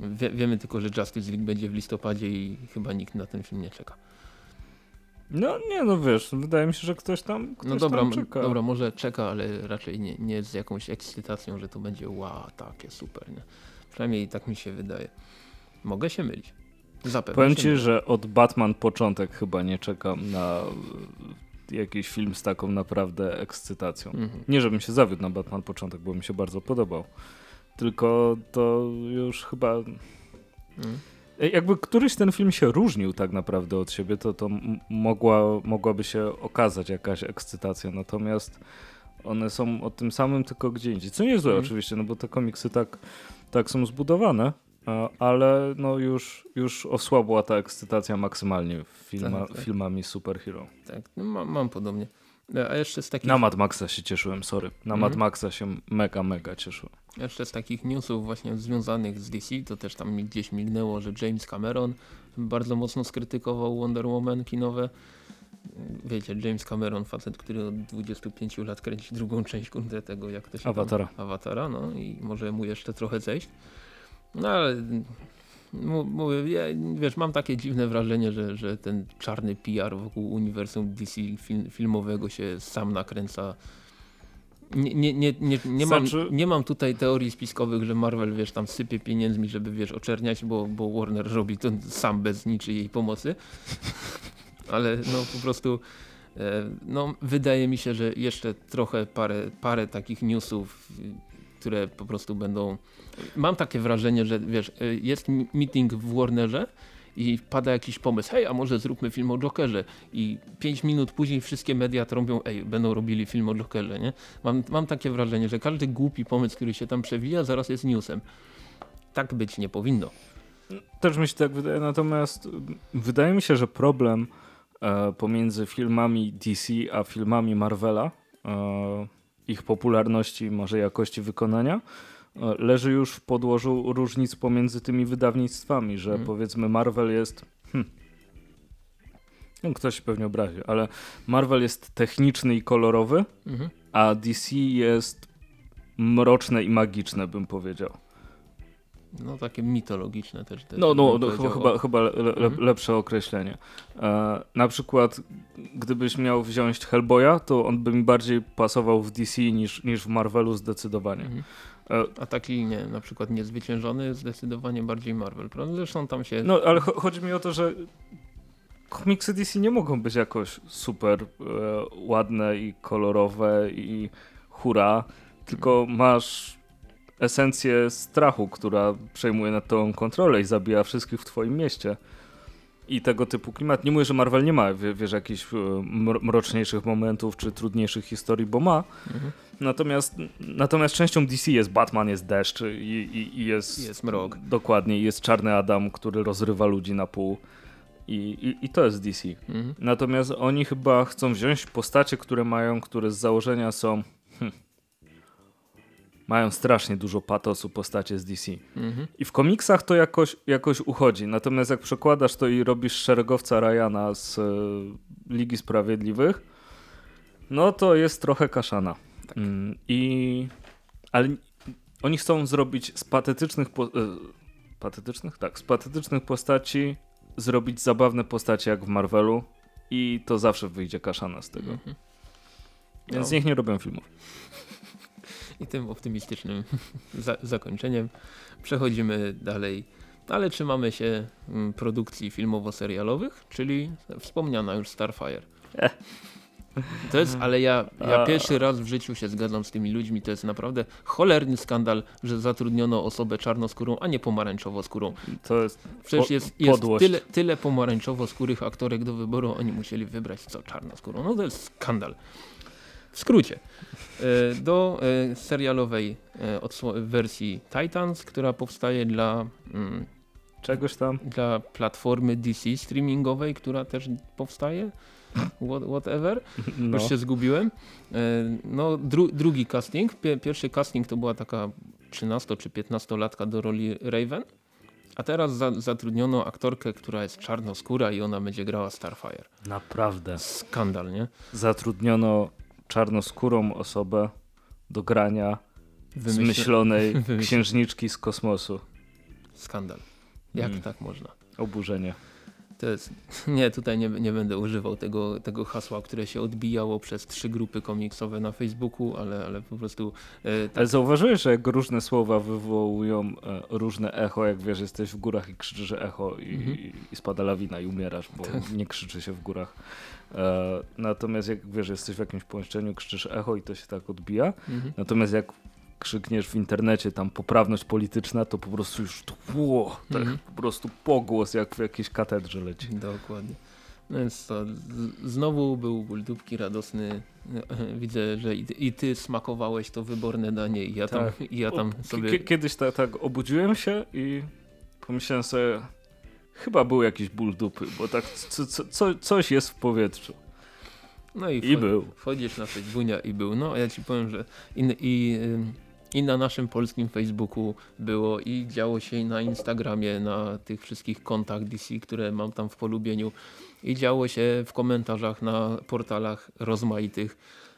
Wie, wiemy tylko, że Justice League będzie w listopadzie i chyba nikt na ten film nie czeka. No nie, no wiesz, wydaje mi się, że ktoś tam, ktoś No dobra, tam czeka. dobra, może czeka, ale raczej nie, nie z jakąś ekscytacją, że to będzie wow, takie super. Nie? Przynajmniej tak mi się wydaje. Mogę się mylić. Zapewne Powiem ci, że od Batman początek chyba nie czekam na jakiś film z taką naprawdę ekscytacją. Mhm. Nie, żebym się zawiódł na Batman początek, bo mi się bardzo podobał. Tylko to już chyba Mhm. E, Jakby któryś ten film się różnił tak naprawdę od siebie, to, to mogła, mogłaby się okazać jakaś ekscytacja. Natomiast one są o tym samym, tylko gdzie indziej. Co nie jest złe Mhm. oczywiście, no bo te komiksy tak, tak są zbudowane, ale no już, już osłabła ta ekscytacja maksymalnie filma, Tak, tak. filmami superhero. Tak, no, mam, mam podobnie. E, A jeszcze z takich, Na Mad Maxa się cieszyłem, sorry. Na Mhm. Mad Maxa się mega, mega cieszyłem. jeszcze z takich newsów właśnie związanych z DC, to też tam mi gdzieś mignęło, że James Cameron bardzo mocno skrytykował Wonder Woman kinowe. Wiecie, James Cameron, facet, który od 25 lat kręci drugą część kurde tego, jak to się tam- Awatara. Awatara, no i może mu jeszcze trochę zejść. No ale mówię, ja, wiesz, mam takie dziwne wrażenie, że, że ten czarny PR wokół uniwersum DC film, filmowego się sam nakręca. Nie, nie, nie, nie, nie, mam, Znaczy- nie mam tutaj teorii spiskowych, że Marvel, wiesz, tam sypie pieniędzmi, żeby, wiesz, oczerniać, bo, bo Warner robi to sam bez niczyjej pomocy. Ale no po prostu e, no, wydaje mi się, że jeszcze trochę parę, parę takich newsów, które po prostu będą... Mam takie wrażenie, że wiesz, y, jest meeting w Warnerze i pada jakiś pomysł, hej, a może zróbmy film o Jokerze i 5 minut później wszystkie media trąbią, ej, będą robili film o Jokerze, nie? Mam, mam takie wrażenie, że każdy głupi pomysł, który się tam przewija, zaraz jest newsem. Tak być nie powinno. Też mi się tak wydaje, natomiast y, wydaje mi się, że problem e, pomiędzy filmami DC a filmami Marvela, e, ich popularności, może jakości wykonania, e, leży już w podłożu różnic pomiędzy tymi wydawnictwami, że Mhm. powiedzmy Marvel jest. Hmm, no, ktoś się pewnie obrazi, ale Marvel jest techniczny i kolorowy, Mhm. a DC jest mroczne i magiczne, bym powiedział. No takie mitologiczne też. też No, no, no powiedział. chyba, chyba le, le, Mhm. lepsze określenie. E, na przykład, gdybyś miał wziąć Hellboya, to on by mi bardziej pasował w DC niż, niż w Marvelu zdecydowanie. Mhm. E, A taki, nie na przykład niezwyciężony, zdecydowanie bardziej Marvel. Prawda? Zresztą tam się... no, ale cho chodzi mi o to, że komiksy DC nie mogą być jakoś super e, ładne i kolorowe i hura, tylko masz esencję strachu, która przejmuje nad tobą kontrolę i zabija wszystkich w twoim mieście. I tego typu klimat. Nie mówię, że Marvel nie ma, wie- wiesz, jakichś e, mro- mroczniejszych momentów czy trudniejszych historii, bo ma. Mhm. Natomiast, natomiast częścią DC jest Batman, jest deszcz i, i, i jest, Jest mrok. Dokładnie, jest Czarny Adam, który rozrywa ludzi na pół. I, i, i to jest DC. Mhm. Natomiast oni chyba chcą wziąć postacie, które mają, które z założenia są. Hm, mają strasznie dużo patosu postacie z DC. Mhm. I w komiksach to jakoś, jakoś uchodzi. Natomiast jak przekładasz to i robisz szeregowca Ryana z e, Ligi Sprawiedliwych, no to jest trochę kaszana. Tak. Mm, I. Ale oni chcą zrobić z patetycznych. Po, e, patetycznych? Tak, z patetycznych postaci zrobić zabawne postacie jak w Marvelu. I to zawsze wyjdzie kaszana z tego. Mhm. Więc No. niech nie robią filmów. I tym optymistycznym za zakończeniem przechodzimy dalej. Ale trzymamy się mm, produkcji filmowo-serialowych, czyli wspomniana już Starfire. Eh. To jest, ale ja, ja pierwszy raz w życiu się zgadzam z tymi ludźmi. To jest naprawdę cholerny skandal, że zatrudniono osobę czarnoskórą, a nie pomarańczowo-skórą. To jest. Przecież Po- jest, jest tyle, tyle pomarańczowo-skórych aktorek do wyboru, oni musieli wybrać co czarnoskórą. No to jest skandal. W skrócie. e, Do e, serialowej e, wersji Titans, która powstaje dla, mm, Czegoś tam. dla platformy DC streamingowej, która też powstaje. What, whatever. No. Już się zgubiłem. No, dru, drugi casting. Pie, pierwszy casting to była taka 13 czy 15 latka do roli Raven. A teraz za, zatrudniono aktorkę, która jest czarnoskóra i ona będzie grała Starfire. Naprawdę. Skandal, nie? zatrudniono czarnoskórą osobę do grania Wymyśle- zmyślonej wymyśl- księżniczki z kosmosu. Skandal. Jak Mm. tak można? Oburzenie. To jest, nie, tutaj nie, nie będę używał tego, tego hasła, które się odbijało przez trzy grupy komiksowe na Facebooku, ale, ale po prostu e, tak, Ale zauważyłeś, że jak różne słowa wywołują e, różne echo, jak wiesz, jesteś w górach i krzyczysz echo i, Mhm. i, i spada lawina i umierasz, bo Tak. nie krzyczy się w górach. E, natomiast jak wiesz, jesteś w jakimś pomieszczeniu, krzyczysz echo i to się tak odbija. mhm. Natomiast jak krzykniesz w internecie tam poprawność polityczna, to po prostu już tło, tak Mhm. po prostu pogłos jak w jakiejś katedrze leci. Dokładnie. No Więc to znowu był ból dupki radosny. Widzę, że i, ty- i ty smakowałeś to wyborne danie i ja tam, Tak. i ja tam sobie... kie- Kiedyś tak, tak obudziłem się i pomyślałem sobie, chyba był jakiś ból dupy, bo tak co, co, co, coś jest w powietrzu. No i, I był. Wchodzisz na Facebooka i był. No a ja ci powiem, że i, i, ym, i na naszym polskim Facebooku było i działo się i na Instagramie, na tych wszystkich kontach DC, które mam tam w polubieniu i działo się w komentarzach na portalach rozmaitych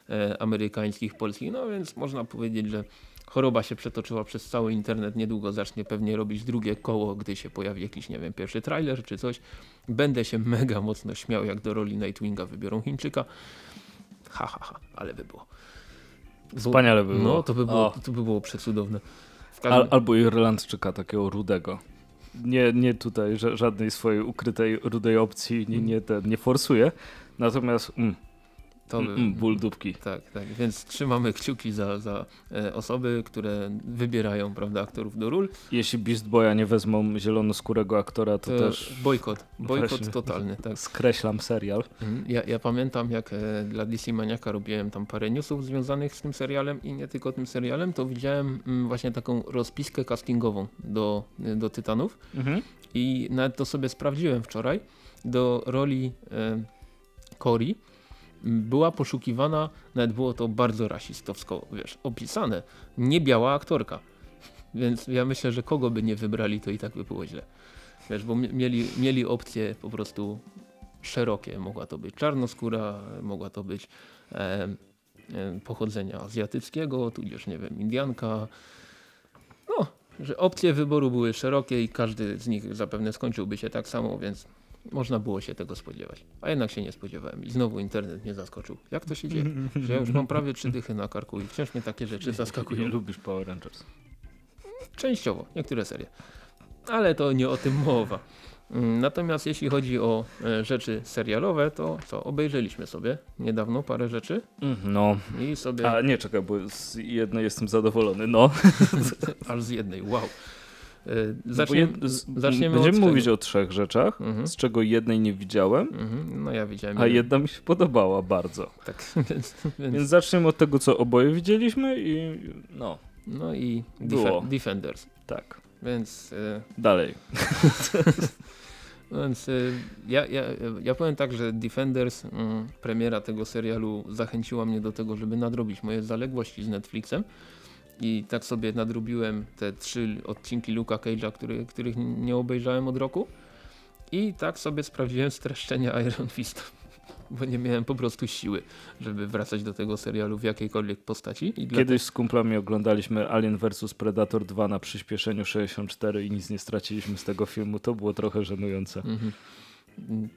e, amerykańskich, polskich. No więc można powiedzieć, że choroba się przetoczyła przez cały internet, niedługo zacznie pewnie robić drugie koło, gdy się pojawi jakiś, nie wiem, pierwszy trailer czy coś. Będę się mega mocno śmiał, jak do roli Nightwinga wybiorą Chińczyka. Ha, ha, ha, ale by było. Wspaniale by było. No, to by było, O. to by było przecudowne. Każdym... Al, albo Irlandczyka takiego rudego. Nie, nie tutaj ża- żadnej swojej ukrytej rudej opcji nie, nie, ten, nie forsuje. Natomiast mm, to by... mm, mm, ból dupki. Tak, tak, więc trzymamy kciuki za, za e, osoby, które wybierają prawda, aktorów do ról. Jeśli Beast Boya nie wezmą zielonoskórego aktora, to, To też bojkot, bojkot Właśnie. totalny. Tak. skreślam serial. Mhm. Ja, ja pamiętam, jak e, dla DC Maniaka robiłem tam parę newsów związanych z tym serialem i nie tylko tym serialem, to widziałem mm, właśnie taką rozpiskę castingową do, do Tytanów i nawet to sobie sprawdziłem wczoraj. Do roli e, Cory była poszukiwana, nawet było to bardzo rasistowsko, wiesz, opisane, niebiała aktorka. Więc ja myślę, że kogo by nie wybrali, to i tak by było źle. Wiesz, bo mi- mieli, mieli opcje po prostu szerokie. Mogła to być czarnoskóra, mogła to być e, e, pochodzenia azjatyckiego, tudzież nie wiem, Indianka. No, że opcje wyboru były szerokie i każdy z nich zapewne skończyłby się tak samo, więc można było się tego spodziewać. A jednak się nie spodziewałem i znowu internet mnie zaskoczył. Jak to się dzieje? Że ja już mam prawie trzy dychy na karku i wciąż mnie takie rzeczy zaskakują. lubisz Power Rangers. Częściowo, niektóre serie. Ale to nie o tym mowa. Mm, Natomiast jeśli chodzi o e, rzeczy serialowe, to co, obejrzeliśmy sobie niedawno parę rzeczy No, i sobie a nie czekaj, bo z jednej jestem zadowolony. No, aż z jednej, wow. E, Bo Zaczniemy, będziemy mówić o trzech rzeczach, Mhm. z czego jednej nie widziałem, Mhm, no ja widziałem. a jedna mi się podobała bardzo. Tak, więc, więc, Więc zaczniemy od tego, co oboje widzieliśmy i no, no i Było. Defe- Defenders. tak. Więc, e, Dalej. więc e, ja, ja, ja powiem tak, że Defenders, mm, premiera tego serialu zachęciła mnie do tego, żeby nadrobić moje zaległości z Netflixem. I tak sobie nadrobiłem te trzy odcinki Luka Cage'a, który, których nie obejrzałem od roku. I tak sobie sprawdziłem streszczenia Iron Fist. Bo nie miałem po prostu siły, żeby wracać do tego serialu w jakiejkolwiek postaci. I Kiedyś z kumplami oglądaliśmy Alien vs Predator 2 na przyspieszeniu 64 i nic nie straciliśmy z tego filmu. To było trochę żenujące. Mhm. Mm,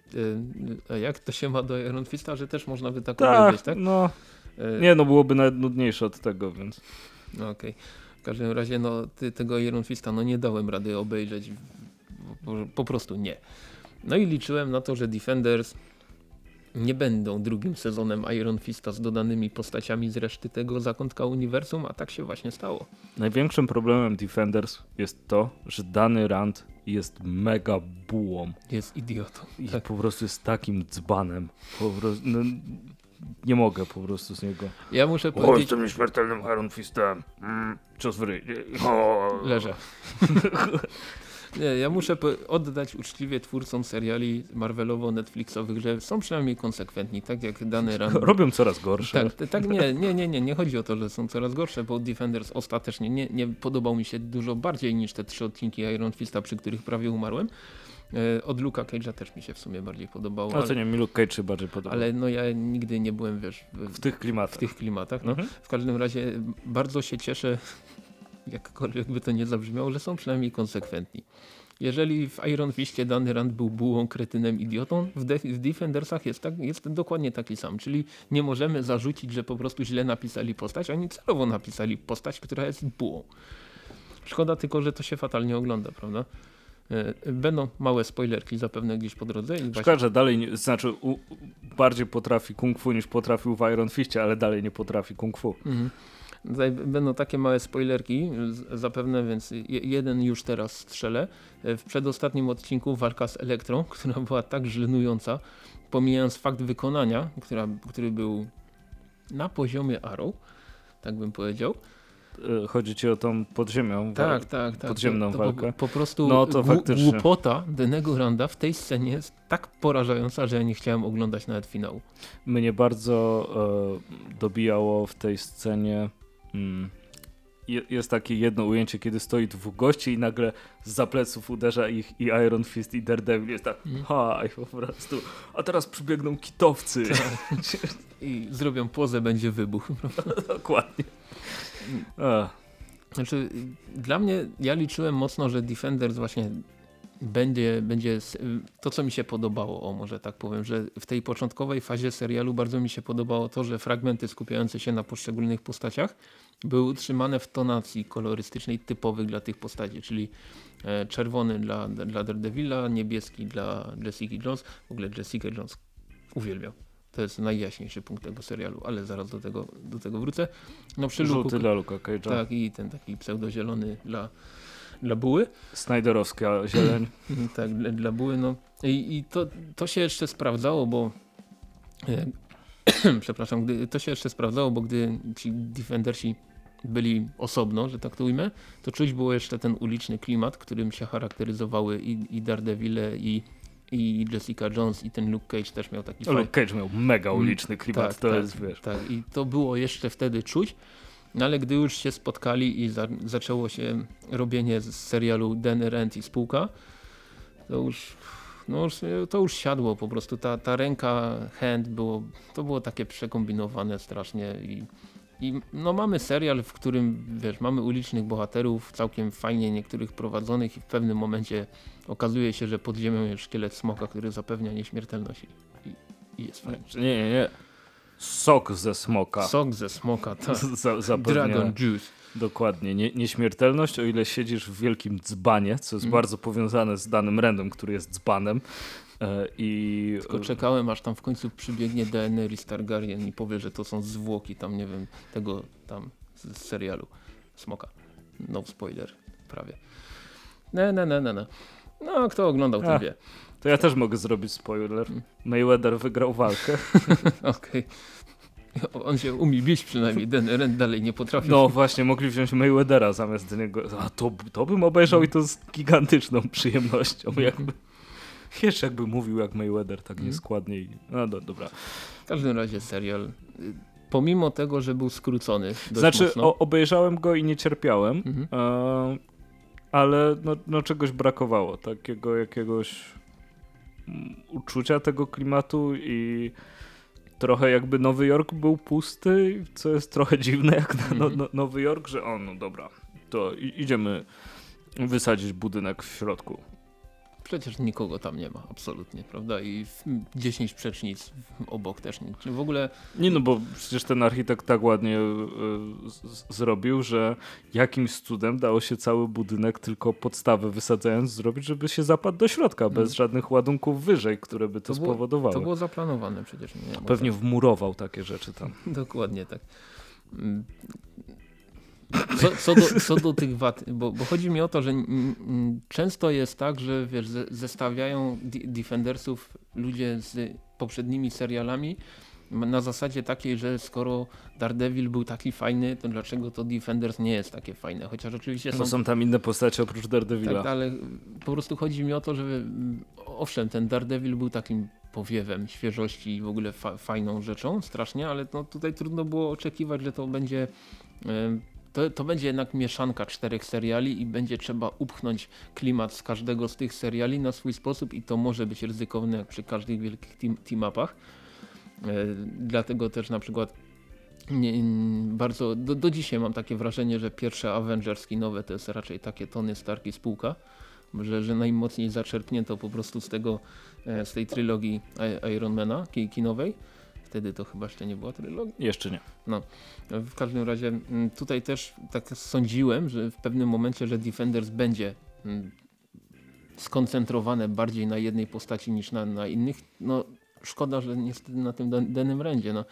e, A jak to się ma do Iron Fista, że też można by tak, Tak, tak? no. E, Nie, no byłoby nawet nudniejsze od tego, więc. No okej. W każdym razie no, ty, tego Iron Fista no, nie dałem rady obejrzeć. Po, po prostu nie. No i liczyłem na to, że Defenders nie będą drugim sezonem Iron Fista z dodanymi postaciami z reszty tego zakątka uniwersum, a tak się właśnie stało. Największym problemem Defenders jest to, że dany Rand jest mega bułą. Jest idiotą. I Tak. po prostu jest takim dzbanem. Po prostu, no, nie mogę po prostu z niego. Ja muszę O, powiedzieć... jestem nieśmiertelnym Iron Fistem. Mm, cios w ryj. O. Leżę. Nie, ja muszę oddać uczciwie twórcom seriali Marvelowo-Netflixowych, że są przynajmniej konsekwentni, tak jak dany Rand Robią coraz gorsze. Tak, tak nie, nie, nie, nie, nie chodzi o to, że są coraz gorsze, bo Defenders ostatecznie nie, nie podobał mi się dużo bardziej niż te trzy odcinki Iron Fista, przy których prawie umarłem. E, od Luka Cage'a też mi się w sumie bardziej podobało, ale, nie, mi Luke Cage się bardziej podoba. ale no ja nigdy nie byłem, wiesz, w, w tych klimatach. w tych klimatach. No. Mhm. W każdym razie bardzo się cieszę, jakkolwiek by to nie zabrzmiało, że są przynajmniej konsekwentni. Jeżeli w Iron Fistie dany Rand był bułą, kretynem, idiotą, w, w Defendersach jest, tak, jest dokładnie taki sam. Czyli nie możemy zarzucić, że po prostu źle napisali postać, oni celowo napisali postać, która jest bułą. Szkoda tylko, że to się fatalnie ogląda, prawda? E, Będą małe spoilerki zapewne gdzieś po drodze. I właśnie, Szkoda, że dalej, znaczy u, u, bardziej potrafi kung fu niż potrafił w Iron Fistie, ale dalej nie potrafi kung fu. Mhm. Będą takie małe spoilerki zapewne, więc je- jeden już teraz strzelę. E, W przedostatnim odcinku walka z Elektrą, która była tak żenująca, pomijając fakt wykonania, która, który był na poziomie Arrow, tak bym powiedział. E, Chodzi ci o tą podziemią. Tak, tak, tak. podziemną to, walkę. Po, po prostu No to faktycznie. głupota Denego Randa w tej scenie jest tak porażająca, że ja nie chciałem oglądać nawet finału. Mnie bardzo e, dobijało w tej scenie. Mm, je, jest takie jedno ujęcie, kiedy stoi dwóch gości i nagle z pleców uderza ich i Iron Fist i Daredevil jest tak Mhm. ha i po prostu. A teraz przybiegną kitowcy. I zrobią pozę, będzie wybuch. Dokładnie. Znaczy, dla mnie, ja liczyłem mocno, że Defenders właśnie będzie, będzie to, co mi się podobało, o może tak powiem, że w tej początkowej fazie serialu bardzo mi się podobało to, że fragmenty skupiające się na poszczególnych postaciach były utrzymane w tonacji kolorystycznej typowych dla tych postaci, czyli e, czerwony dla, dla Daredevila, niebieski dla Jessica Jones. W ogóle Jessica Jones uwielbiam. To jest najjaśniejszy punkt tego serialu, ale zaraz do tego, do tego wrócę. No, przy Żółty Luku, dla Luka Cage'a. Tak, i ten taki pseudozielony dla, dla Buły. Snyderowska zieleń. tak, dla, dla Buły. No. I, i to, to się jeszcze sprawdzało, bo e, przepraszam, gdy, to się jeszcze sprawdzało, bo gdy ci Defendersi byli osobno, że tak to ujmę, to czuć było jeszcze ten uliczny klimat, którym się charakteryzowały i, i Daredevile i i Jessica Jones i ten Luke Cage też miał taki no, Luke Cage miał mega mm, uliczny klimat, tak, to tak, jest wiesz. Tak, i to było jeszcze wtedy czuć, no ale gdy już się spotkali i za, zaczęło się robienie z serialu Den Rent i spółka, to już, no już, to już siadło po prostu, ta, ta ręka, hand było, to było takie przekombinowane strasznie i i no mamy serial, w którym wiesz, mamy ulicznych bohaterów, całkiem fajnie niektórych prowadzonych i w pewnym momencie okazuje się, że pod ziemią jest szkielet smoka, który zapewnia nieśmiertelność i, i jest fajnie. Nie, nie, nie. Sok ze smoka. Sok ze smoka, tak. Za, Dragon Juice. Dokładnie. Nie, nieśmiertelność, o ile siedzisz w wielkim dzbanie, co jest mm. bardzo powiązane z danym random, który jest dzbanem, I... Tylko czekałem aż tam w końcu przybiegnie Daenerys Targaryen i powie, że to są zwłoki tam, nie wiem, tego tam z, serialu Smoka. No spoiler, prawie. Ne, ne, ne, ne, ne. No, kto oglądał, ten wie. To ja też mogę zrobić spoiler. Hmm. Mayweather wygrał walkę. Okej. Okay. On się umie bić przynajmniej, Deneren dalej nie potrafi. No właśnie, mogli wziąć Mayweathera zamiast niego. A to, to bym obejrzał i to z gigantyczną przyjemnością. Jakby. Wiesz, jakby mówił jak Mayweather, tak mm. nieskładnie. No do, dobra. W każdym razie serial, y, pomimo tego, że był skrócony Znaczy, o, obejrzałem go i nie cierpiałem, mhm. e, ale no, no, czegoś brakowało, takiego jakiegoś mm, uczucia tego klimatu i trochę jakby Nowy Jork był pusty, co jest trochę dziwne jak na no, mhm. no, Nowy Jork, że o, no dobra, to idziemy wysadzić budynek w środku przecież nikogo tam nie ma, absolutnie, prawda? I 10 przecznic obok też nic. W ogóle... Nie no, bo przecież ten architekt tak ładnie y, zrobił, że jakimś cudem dało się cały budynek tylko podstawę wysadzając zrobić, żeby się zapadł do środka, hmm. bez żadnych ładunków wyżej, które by to, to spowodowały. to było zaplanowane przecież. Nie, Pewnie tak. wmurował takie rzeczy tam. Dokładnie tak. Co, co, do, co do tych wad, bo, bo, chodzi mi o to, że często jest tak, że wiesz, zestawiają Defendersów ludzie z poprzednimi serialami na zasadzie takiej, że skoro Daredevil był taki fajny, to dlaczego to Defenders nie jest takie fajne? Chociaż oczywiście są... są tam inne postacie oprócz Daredevila. Tak, ale po prostu chodzi mi o to, że owszem, ten Daredevil był takim powiewem świeżości i w ogóle fa fajną rzeczą, strasznie, ale no tutaj trudno było oczekiwać, że to będzie to, to będzie jednak mieszanka czterech seriali i będzie trzeba upchnąć klimat z każdego z tych seriali na swój sposób i to może być ryzykowne jak przy każdych wielkich team-upach. E, dlatego też na przykład nie, bardzo do, do dzisiaj mam takie wrażenie, że pierwsze Avengerski nowe to jest raczej takie Tony Stark i spółka, że, że najmocniej zaczerpnięto po prostu z tego, e, z tej trylogii Ironmana kinowej Wtedy to chyba jeszcze nie była trylogia? Jeszcze nie. No, w każdym razie mm, tutaj też tak sądziłem, że w pewnym momencie, że Defenders będzie mm, skoncentrowane bardziej na jednej postaci niż na, na innych. No szkoda, że niestety na tym danym rędzie. No,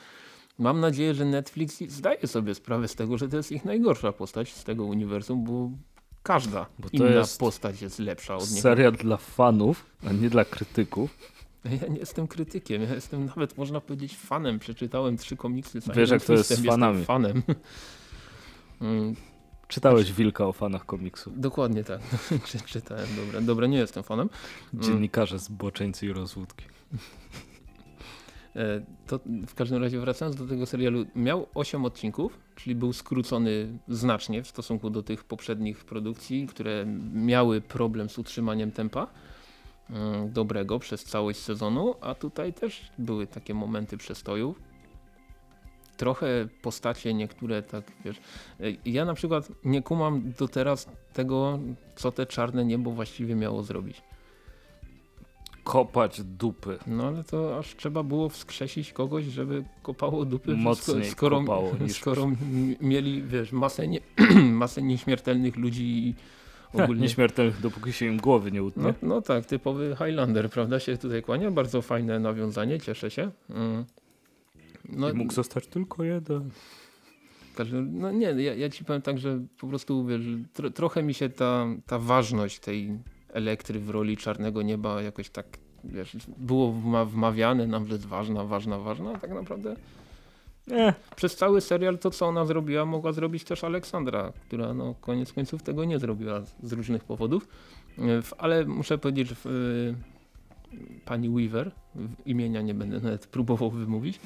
mam nadzieję, że Netflix zdaje sobie sprawę z tego, że to jest ich najgorsza postać z tego uniwersum, bo każda bo inna jest postać jest lepsza od niego. Serial dla fanów, a nie dla krytyków. Ja nie jestem krytykiem, ja jestem nawet można powiedzieć fanem. Przeczytałem trzy komiksy Wiesz jak to jest z fanami. fanem. Mm. Czytałeś Wilka o fanach komiksu. Dokładnie tak. Czytałem, dobra. Dobra, nie jestem fanem. Mm. Dziennikarze, zboczeńcy i rozwódki. E, to w każdym razie wracając do tego serialu, miał 8 odcinków, czyli był skrócony znacznie w stosunku do tych poprzednich produkcji, które miały problem z utrzymaniem tempa. Mm, dobrego przez całość sezonu, a tutaj też były takie momenty przestoju. trochę postacie niektóre tak, wiesz, e, ja na przykład nie kumam do teraz tego, co te czarne niebo właściwie miało zrobić. Kopać dupy. No ale to aż trzeba było wskrzesić kogoś, żeby kopało dupy, Mocniej skoro, kopało niż- skoro mieli, wiesz, masę, nie, masę nieśmiertelnych ludzi i ogólnie... Nieśmiertelnych, dopóki się im głowy nie utnie. No, no tak, typowy Highlander, prawda, się tutaj kłania. Bardzo fajne nawiązanie, cieszę się. Mm. No, I mógł zostać tylko jeden. każdy- no nie, ja, ja ci powiem tak, że po prostu wiesz, tro, trochę mi się ta, ta ważność tej elektry w roli czarnego nieba jakoś tak, wiesz, było wma- wmawiane nam, że jest ważna, ważna, ważna, a tak naprawdę Nie. przez cały serial to, co ona zrobiła, mogła zrobić też Aleksandra, która no koniec końców tego nie zrobiła z- różnych powodów. E, Ale muszę powiedzieć, że e, pani Weaver, imienia nie będę nawet próbował wymówić,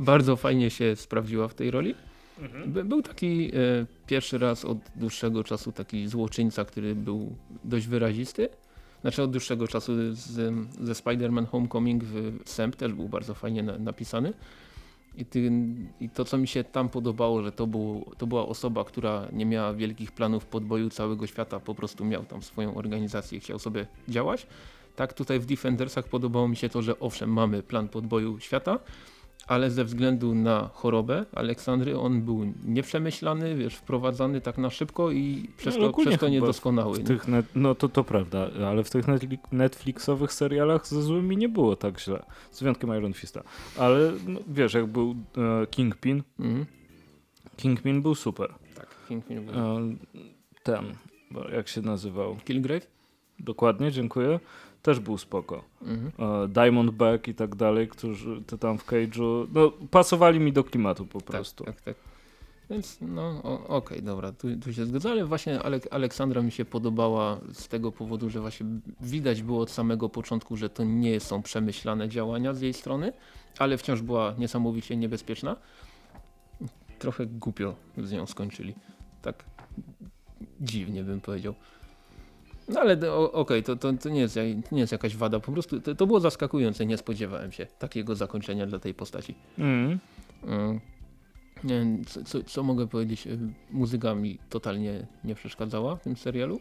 bardzo fajnie się sprawdziła w tej roli. By- Był taki e, pierwszy raz od dłuższego czasu taki złoczyńca, który był dość wyrazisty. Znaczy od dłuższego czasu z, ze Spider-Man Homecoming w Sęp też był bardzo fajnie na, napisany. I, ty, I to, co mi się tam podobało, że to, był, to była osoba, która nie miała wielkich planów podboju całego świata, po prostu miał tam swoją organizację chciał sobie działać. Tak tutaj w Defendersach podobało mi się to, że owszem, mamy plan podboju świata, ale ze względu na chorobę Aleksandry on był nieprzemyślany, wiesz, wprowadzany tak na szybko i przez No, to, ogólnie przez to niedoskonały. W tych net, no to to prawda, ale w tych Netflixowych serialach ze złymi nie było tak źle. Z wyjątkiem Iron Fista. Ale no, wiesz, jak był e, Kingpin, Mhm. Kingpin był super. Tak, Kingpin był. E, ten, jak się nazywał? Killgrave? Dokładnie, dziękuję. Też był spoko. Mhm. E, Diamondback i tak dalej, którzy to tam w Cage'u, no pasowali mi do klimatu po prostu. Tak, tak, tak. Więc no okej, dobra, tu, tu się zgadza, ale właśnie Alek Aleksandra mi się podobała z tego powodu, że właśnie widać było od samego początku, że to nie są przemyślane działania z jej strony, ale wciąż była niesamowicie niebezpieczna. Trochę głupio z nią skończyli. Tak dziwnie bym powiedział. No ale okej, to, to, to, nie jest, to nie jest jakaś wada, po prostu to, to było zaskakujące, nie spodziewałem się takiego zakończenia dla tej postaci. Mm. Mm. Co, co, co mogę powiedzieć? y, Muzyka mi totalnie nie przeszkadzała w tym serialu.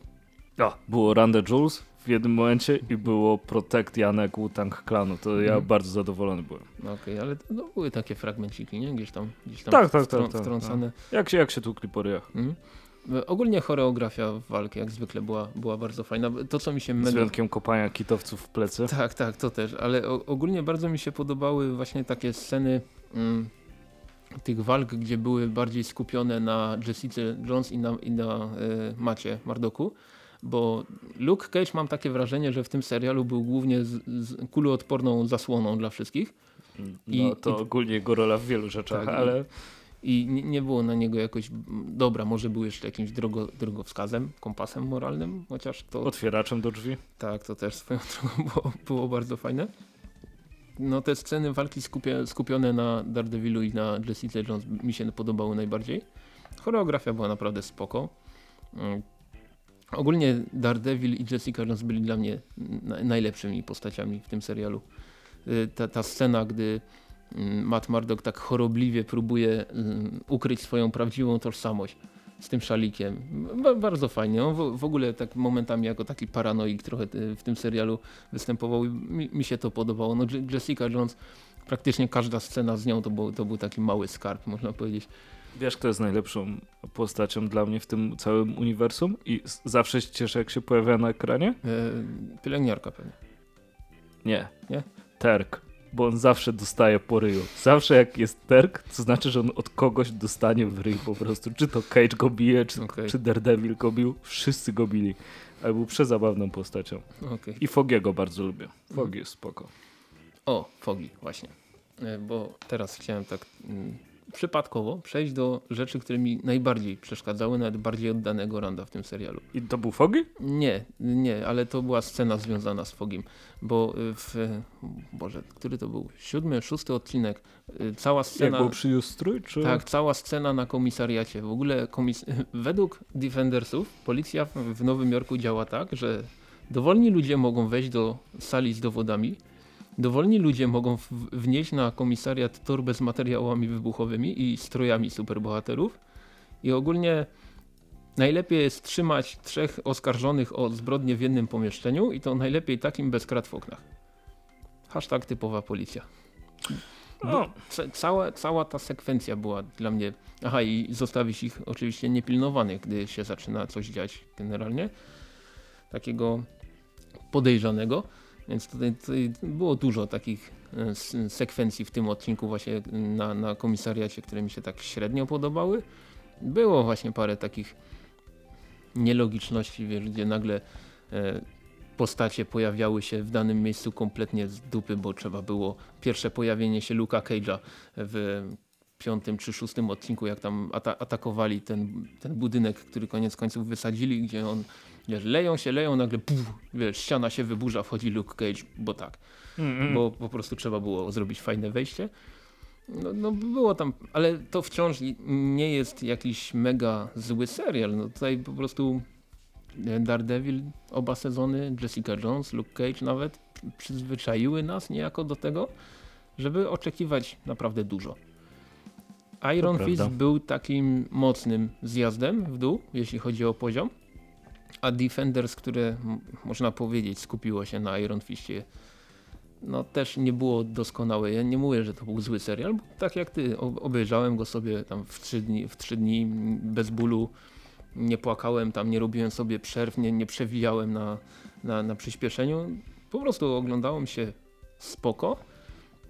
A, było the Jules w jednym momencie i było Protect Janek Wu-Tang Clanu. To ja Mhm. bardzo zadowolony byłem. No Okej, ale to, no, były takie fragmenciki, nie? Gdzieś tam, gdzieś tam Tak, tak, wtrą- tak, tak, wtrącane. Jak się, jak się tukli po ryjach? Mhm. Ogólnie choreografia walki jak zwykle była, była bardzo fajna. To co mi się Z mega... wyjątkiem kopania kitowców w plecy. Tak, tak, to też, ale ogólnie bardzo mi się podobały właśnie takie sceny mm, tych walk, gdzie były bardziej skupione na Jessica Jones i na, i na y, Macie Mardoku, bo Luke Cage mam takie wrażenie, że w tym serialu był głównie z, z kuloodporną zasłoną dla wszystkich No I- to i- ogólnie jego rola w wielu rzeczach, Tak, ale i nie, było na niego jakoś, dobra, może był jeszcze jakimś drogo, drogowskazem, kompasem moralnym, chociaż to... otwieraczem do drzwi. Tak, to też swoją drogą było, było bardzo fajne. No te sceny walki skupia, skupione na Daredevilu i na Jessica Jones mi się podobały najbardziej. Choreografia była naprawdę spoko. Mm. Ogólnie Daredevil i Jessica Jones byli dla mnie na, najlepszymi postaciami w tym serialu. Y, Ta, ta scena, gdy Matt Murdock tak chorobliwie próbuje mm, ukryć swoją prawdziwą tożsamość z tym szalikiem. Ba bardzo fajnie. On w, w ogóle tak momentami jako taki paranoik trochę y, w tym serialu występował i mi, mi się to podobało. No, Je- Jessica Jones, praktycznie każda scena z nią to był, to był taki mały skarb, można powiedzieć. Wiesz, kto jest najlepszą postacią dla mnie w tym całym uniwersum? I zawsze się cieszę, jak się pojawia na ekranie? E, pielęgniarka pewnie. Nie. Nie? Terk. Bo on zawsze dostaje po ryju. Zawsze jak jest Terk, to znaczy, że on od kogoś dostanie w ryj po prostu. Czy to Cage go bije, czy, Okej. czy Daredevil go bił. Wszyscy go bili. Ale był przezabawną postacią. Okej. I Fogiego bardzo lubię. Mhm. Fogi jest spoko. O, Fogi, właśnie. E, Bo teraz chciałem tak mm, przypadkowo przejść do rzeczy, które mi najbardziej przeszkadzały, nawet bardziej oddanego Randa w tym serialu. I to był Fogi? Nie, nie, ale to była scena związana z Fogim, bo y, w, Boże, który to był? Siódmy, szósty odcinek, y, cała Jak scena... był przyniósł strój, czy... Tak, cała scena na komisariacie. W ogóle komis według Defendersów policja w Nowym Jorku działa tak, że dowolni ludzie mogą wejść do sali z dowodami dowolni ludzie mogą wnieść na komisariat torbę z materiałami wybuchowymi i strojami superbohaterów i ogólnie najlepiej jest trzymać trzech oskarżonych o zbrodnię w jednym pomieszczeniu i to najlepiej takim bez krat w oknach. Hashtag typowa policja. No. Ca cała, cała ta sekwencja była dla mnie. Aha, i zostawić ich oczywiście niepilnowanych, gdy się zaczyna coś dziać generalnie. Takiego podejrzanego. Więc tutaj, tutaj było dużo takich e, sekwencji w tym odcinku właśnie na, na komisariacie, które mi się tak średnio podobały. Było właśnie parę takich nielogiczności, wiesz, gdzie nagle e, postacie pojawiały się w danym miejscu kompletnie z dupy, bo trzeba było pierwsze pojawienie się Luka Cage'a w piątym czy szóstym odcinku, jak tam ata atakowali ten, ten budynek, który koniec końców wysadzili, gdzie on, wiesz, leją się, leją, nagle puf, wiesz, ściana się wyburza, wchodzi Luke Cage, bo tak. Mm. Bo po prostu trzeba było zrobić fajne wejście. No, no, było tam, ale to wciąż nie jest jakiś mega zły serial. No tutaj po prostu Daredevil, oba sezony, Jessica Jones, Luke Cage nawet przyzwyczaiły nas niejako do tego, żeby oczekiwać naprawdę dużo. Iron Fist był takim mocnym zjazdem w dół, jeśli chodzi o poziom, a Defenders, które można powiedzieć skupiło się na Iron Fistie, no też nie było doskonałe. Ja nie mówię, że to był zły serial, bo tak jak ty, obejrzałem go sobie tam w trzy dni, w trzy dni bez bólu, nie płakałem tam, nie robiłem sobie przerw, nie, nie przewijałem na, na, na przyspieszeniu. Po prostu oglądałem się spoko.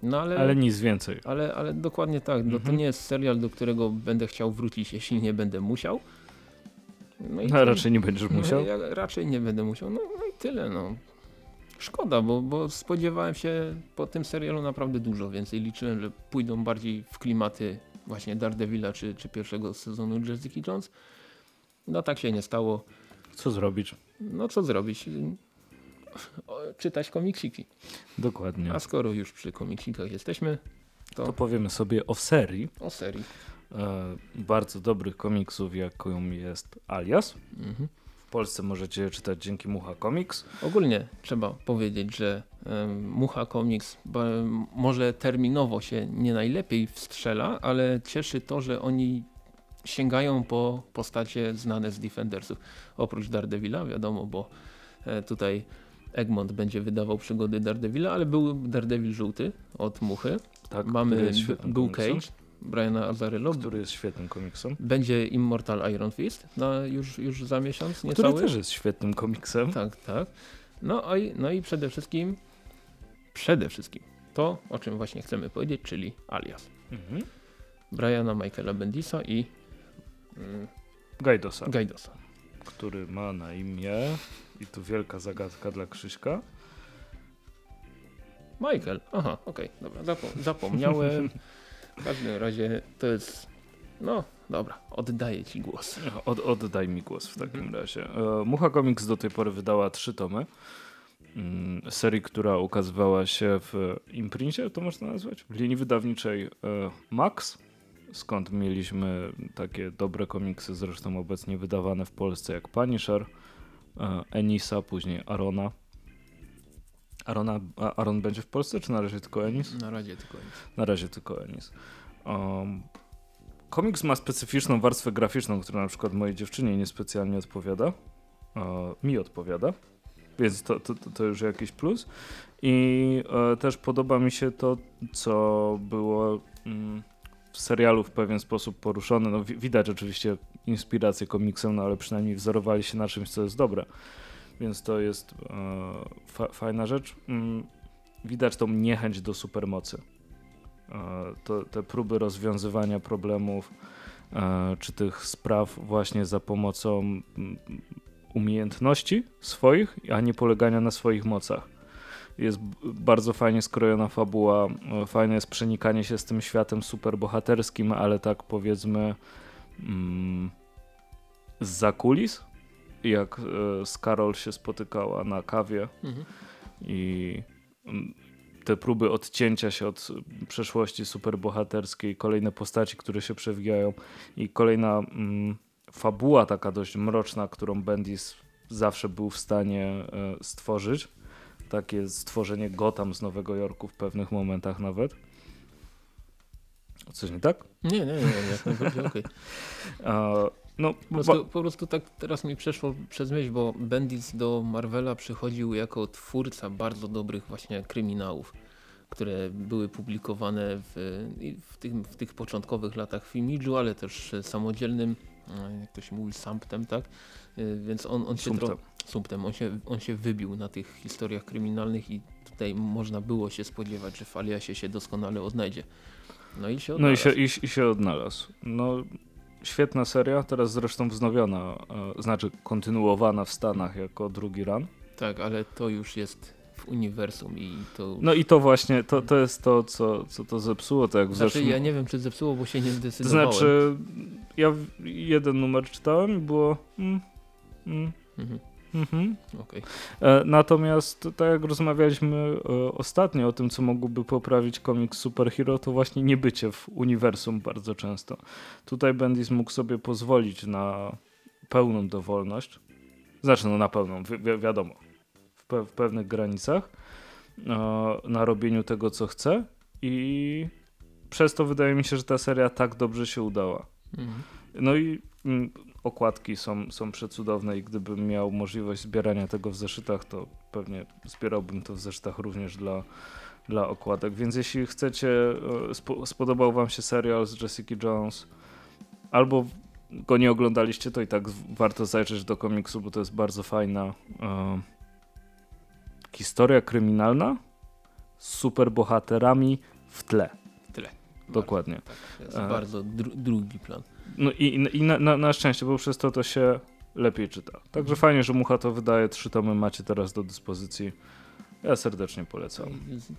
No ale, ale nic więcej. Ale, ale dokładnie tak. Mhm. No to nie jest serial, do którego będę chciał wrócić, jeśli nie będę musiał. No i no, raczej nie będziesz no, musiał? Ja raczej nie będę musiał. No, no i tyle. No. Szkoda, bo, bo spodziewałem się po tym serialu naprawdę dużo więcej. Liczyłem, że pójdą bardziej w klimaty właśnie Daredevila czy, czy pierwszego sezonu Jessica Jones. No tak się nie stało. Co zrobić? No co zrobić? Czytać komiksiki. Dokładnie. A skoro już przy komiksikach jesteśmy, to... to powiemy sobie o serii. O serii. E, bardzo dobrych komiksów, jaką jest Alias. Mhm. W Polsce możecie je czytać dzięki Mucha Comics. Ogólnie trzeba powiedzieć, że Mucha Comics może terminowo się nie najlepiej wstrzela, ale cieszy to, że oni sięgają po postacie znane z Defendersów. Oprócz Daredevila, wiadomo, bo e, tutaj Egmont będzie wydawał przygody Daredevila, ale był Daredevil żółty od Muchy. Tak, Mamy był Cage, Briana Azarello. Który jest świetnym komiksem. Będzie Immortal Iron Fist na już, już za miesiąc niecały. Który też jest świetnym komiksem. Tak, tak. No, i, no i przede wszystkim przede wszystkim to, o czym właśnie chcemy powiedzieć, czyli Alias. Mhm. Briana Michaela Bendisa i Gajdosa. Gajdosa. Który ma na imię, i tu wielka zagadka dla Krzyśka. Michael. Aha, okej, okay, dobra, Zapom zapomniałem. W każdym razie to jest, no dobra, oddaję ci głos. Od, oddaj mi głos w takim mhm. razie. E, Mucha Comics do tej pory wydała trzy tomy. Mm, serii, która ukazywała się w imprincie, to można nazwać, w linii wydawniczej e, Max skąd mieliśmy takie dobre komiksy, zresztą obecnie wydawane w Polsce jak Punisher, e, Enisa, później Arona. Arona, Aron będzie w Polsce, czy na razie tylko Enis? Na razie tylko Enis. Na razie tylko Enis. Um, komiks ma specyficzną warstwę graficzną, która na przykład mojej dziewczynie niespecjalnie odpowiada. Uh, mi odpowiada, więc to, to, to już jakiś plus. I uh, też podoba mi się to, co było... Mm, w serialu w pewien sposób poruszone. No, widać oczywiście inspirację komiksem, no ale przynajmniej wzorowali się na czymś, co jest dobre. Więc to jest e, fa fajna rzecz. Mm, widać tą niechęć do supermocy. E, to, te próby rozwiązywania problemów e, czy tych spraw właśnie za pomocą mm, umiejętności swoich, a nie polegania na swoich mocach jest bardzo fajnie skrojona fabuła, fajne jest przenikanie się z tym światem superbohaterskim, ale tak powiedzmy mm, z zakulis, jak e, z Karol się spotykała na kawie mhm. i mm, te próby odcięcia się od przeszłości superbohaterskiej, kolejne postaci, które się przewijają i kolejna mm, fabuła taka dość mroczna, którą Bendis zawsze był w stanie e, stworzyć takie stworzenie Gotham z Nowego Jorku w pewnych momentach nawet. Coś nie tak? Nie, nie, nie, jak najbardziej okej. E, no, Po prostu, po prostu tak teraz mi przeszło przez myśl, bo Bendis do Marvela przychodził jako twórca bardzo dobrych właśnie kryminałów, które były publikowane w, w, tych, w tych początkowych latach w Imidżu, ale też samodzielnym, e, jak to się mówi, Sumptem, tak? E, Więc on, on się Sumptem. Sumptem, on się, on się wybił na tych historiach kryminalnych i tutaj można było się spodziewać, że w Aliasie się doskonale odnajdzie. No i się No i odnalazł. się, i, i się odnalazł. No, świetna seria, teraz zresztą wznowiona, e, znaczy kontynuowana w Stanach jako drugi run. Tak, ale to już jest w uniwersum i to... No i to właśnie, to, to jest to, co, co to zepsuło, tak jak Znaczy zeszłym... ja nie wiem czy zepsuło, bo się nie zdecydowałem. znaczy, ja jeden numer czytałem i było... Mm, mm, Mhm, mhm. okej. E, Natomiast tak jak rozmawialiśmy e, ostatnio o tym, co mogłoby poprawić komiks superhero, to właśnie nie bycie w uniwersum bardzo często. Tutaj Bendis mógł sobie pozwolić na pełną dowolność. Znaczy, no na pełną, wi wi wiadomo, w, pe w pewnych granicach, e, na robieniu tego, co chce i przez to wydaje mi się, że ta seria tak dobrze się udała. Mhm. No i mm, okładki są, są przecudowne i gdybym miał możliwość zbierania tego w zeszytach, to pewnie zbierałbym to w zeszytach również dla, dla okładek. Więc jeśli chcecie, e, spo, spodobał wam się serial z Jessica Jones, albo go nie oglądaliście, to i tak warto zajrzeć do komiksu, bo to jest bardzo fajna e, historia kryminalna z superbohaterami w tle. Dokładnie. Bardzo, tak, to jest E. bardzo dru drugi plan. No i, i na, na, na szczęście, bo przez to to się lepiej czyta. Także fajnie, że Mucha to wydaje. Trzy tomy macie teraz do dyspozycji. Ja serdecznie polecam.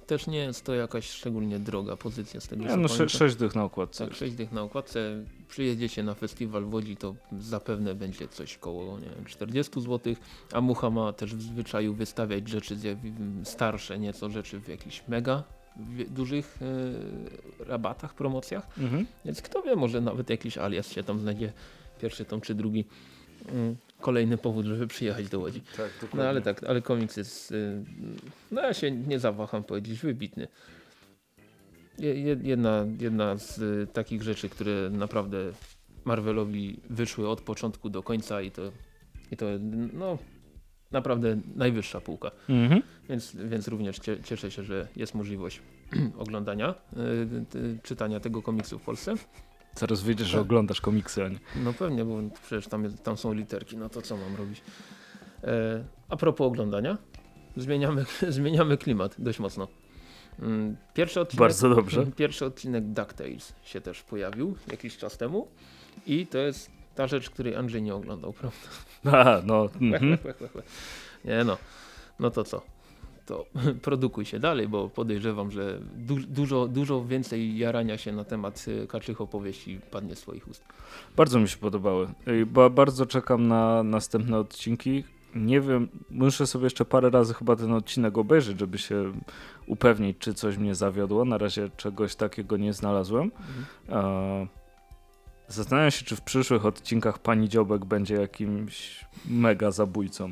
Też nie jest to jakaś szczególnie droga pozycja z tego co no pamiętam. sze, sześć dych na okładce. Tak, 6 dych na okładce. Przyjedziecie na festiwal w Łodzi, to zapewne będzie coś koło nie wiem, 40 zł. A Mucha ma też w zwyczaju wystawiać rzeczy starsze, nieco rzeczy w jakichś mega dużych e, rabatach, promocjach. Mhm. Więc kto wie, może nawet jakiś alias się tam znajdzie, pierwszy tom czy drugi. Mm, Kolejny powód, żeby przyjechać do Łodzi. Tak, No ale tak, ale komiks jest, y, no ja się nie zawaham powiedzieć, wybitny. Je- je- Jedna, jedna z y, takich rzeczy, które naprawdę Marvelowi wyszły od początku do końca i to, i to no naprawdę najwyższa półka. Mhm. Więc, więc również cie, cieszę się, że jest możliwość oglądania, y, czytania tego komiksu w Polsce. Zaraz wyjdziesz, że Tak. oglądasz komiksy, a nie. No pewnie, bo przecież tam, jest, tam są literki, no to co mam robić? E, a propos oglądania, zmieniamy, zmieniamy klimat dość mocno. Mm, Pierwszy odcinek, Bardzo dobrze. Pierwszy odcinek DuckTales się też pojawił jakiś czas temu i to jest ta rzecz, której Andrzej nie oglądał, prawda? A, no. Mhm. Nie no, no to co? To produkuj się dalej, bo podejrzewam, że du dużo, dużo więcej jarania się na temat y, kaczych opowieści padnie z twoich ust. Bardzo mi się podobały. Ba bardzo czekam na następne odcinki. Nie wiem, muszę sobie jeszcze parę razy chyba ten odcinek obejrzeć, żeby się upewnić, czy coś mnie zawiodło. Na razie czegoś takiego nie znalazłem. E, Zastanawiam się, czy w przyszłych odcinkach pani Dziobek będzie jakimś mega zabójcą,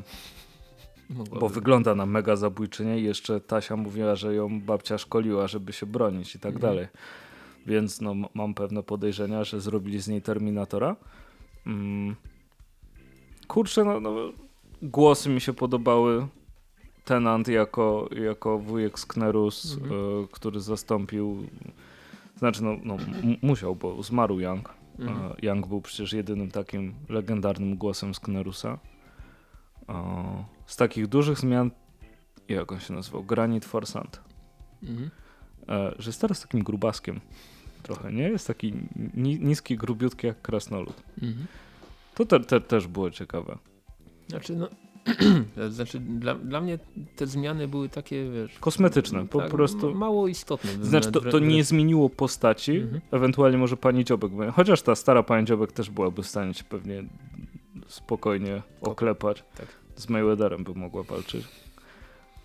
Mogłaby bo wygląda na mega zabójczynię i jeszcze Tasia mówiła, że ją babcia szkoliła, żeby się bronić i tak Mhm. dalej. Więc no, mam pewne podejrzenia, że zrobili z niej Terminatora. Mm. Kurczę, no, no, głosy mi się podobały. Tenant jako, jako wujek Sknerus, Mhm. e, który zastąpił, znaczy no, no musiał, bo zmarł Young. Mhm. Young był przecież jedynym takim legendarnym głosem Sknerusa. Z takich dużych zmian, jak on się nazywał? Granite Forsant. Mhm. E, Że jest teraz takim grubaskiem. Trochę, nie? Jest taki ni niski, grubiutki jak krasnolud. Mhm. To te, te, też było ciekawe. Znaczy, no, znaczy dla, dla mnie te zmiany były takie, wiesz... Kosmetyczne, po tak, prostu. Mało istotne. Znaczy, to, to nie zmieniło postaci, Mhm. ewentualnie może pani Dziobek. Chociaż ta stara pani Dziobek też byłaby w stanie cię pewnie spokojnie oklepać. Tak. Z Mayweatherem by mogła walczyć.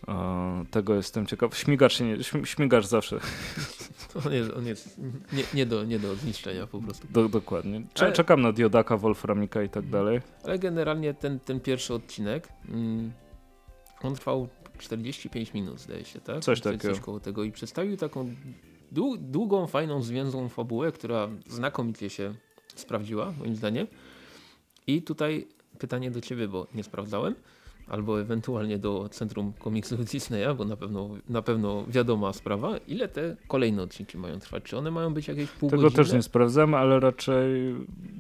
E, tego jestem ciekaw. Śmigacz, się nie, śm- śmigacz zawsze, On jest, on jest nie, nie, do, nie do zniszczenia po prostu. do, dokładnie. Ale- Czekam na Diodaka, Wolframika i tak dalej. Ale generalnie ten, ten pierwszy odcinek, mm, on trwał 45 minut zdaje się, tak? Coś takiego. Coś koło tego i przedstawił taką dłu- długą, fajną, zwięzłą fabułę, która znakomicie się sprawdziła, moim zdaniem. I tutaj pytanie do ciebie, bo nie sprawdzałem, albo ewentualnie do Centrum Komiksów Disneya, bo na pewno, na pewno wiadoma sprawa, ile te kolejne odcinki mają trwać? Czy one mają być jakieś pół Tego też nie sprawdzamy, ale raczej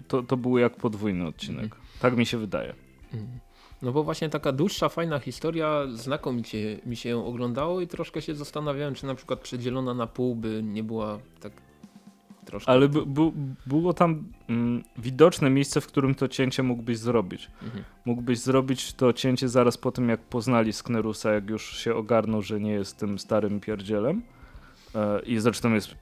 to, to był jak podwójny odcinek. Mhm. Tak mi się wydaje. Mhm. No bo właśnie taka dłuższa, fajna historia, znakomicie mi się ją oglądało i troszkę się zastanawiałem, czy na przykład przedzielona na pół by nie była tak troszkę... Ale było tam mm, widoczne miejsce, w którym to cięcie mógłbyś zrobić. Mhm. Mógłbyś zrobić to cięcie zaraz po tym, jak poznali Sknerusa, jak już się ogarnął, że nie jest tym starym pierdzielem. E, I zresztą jest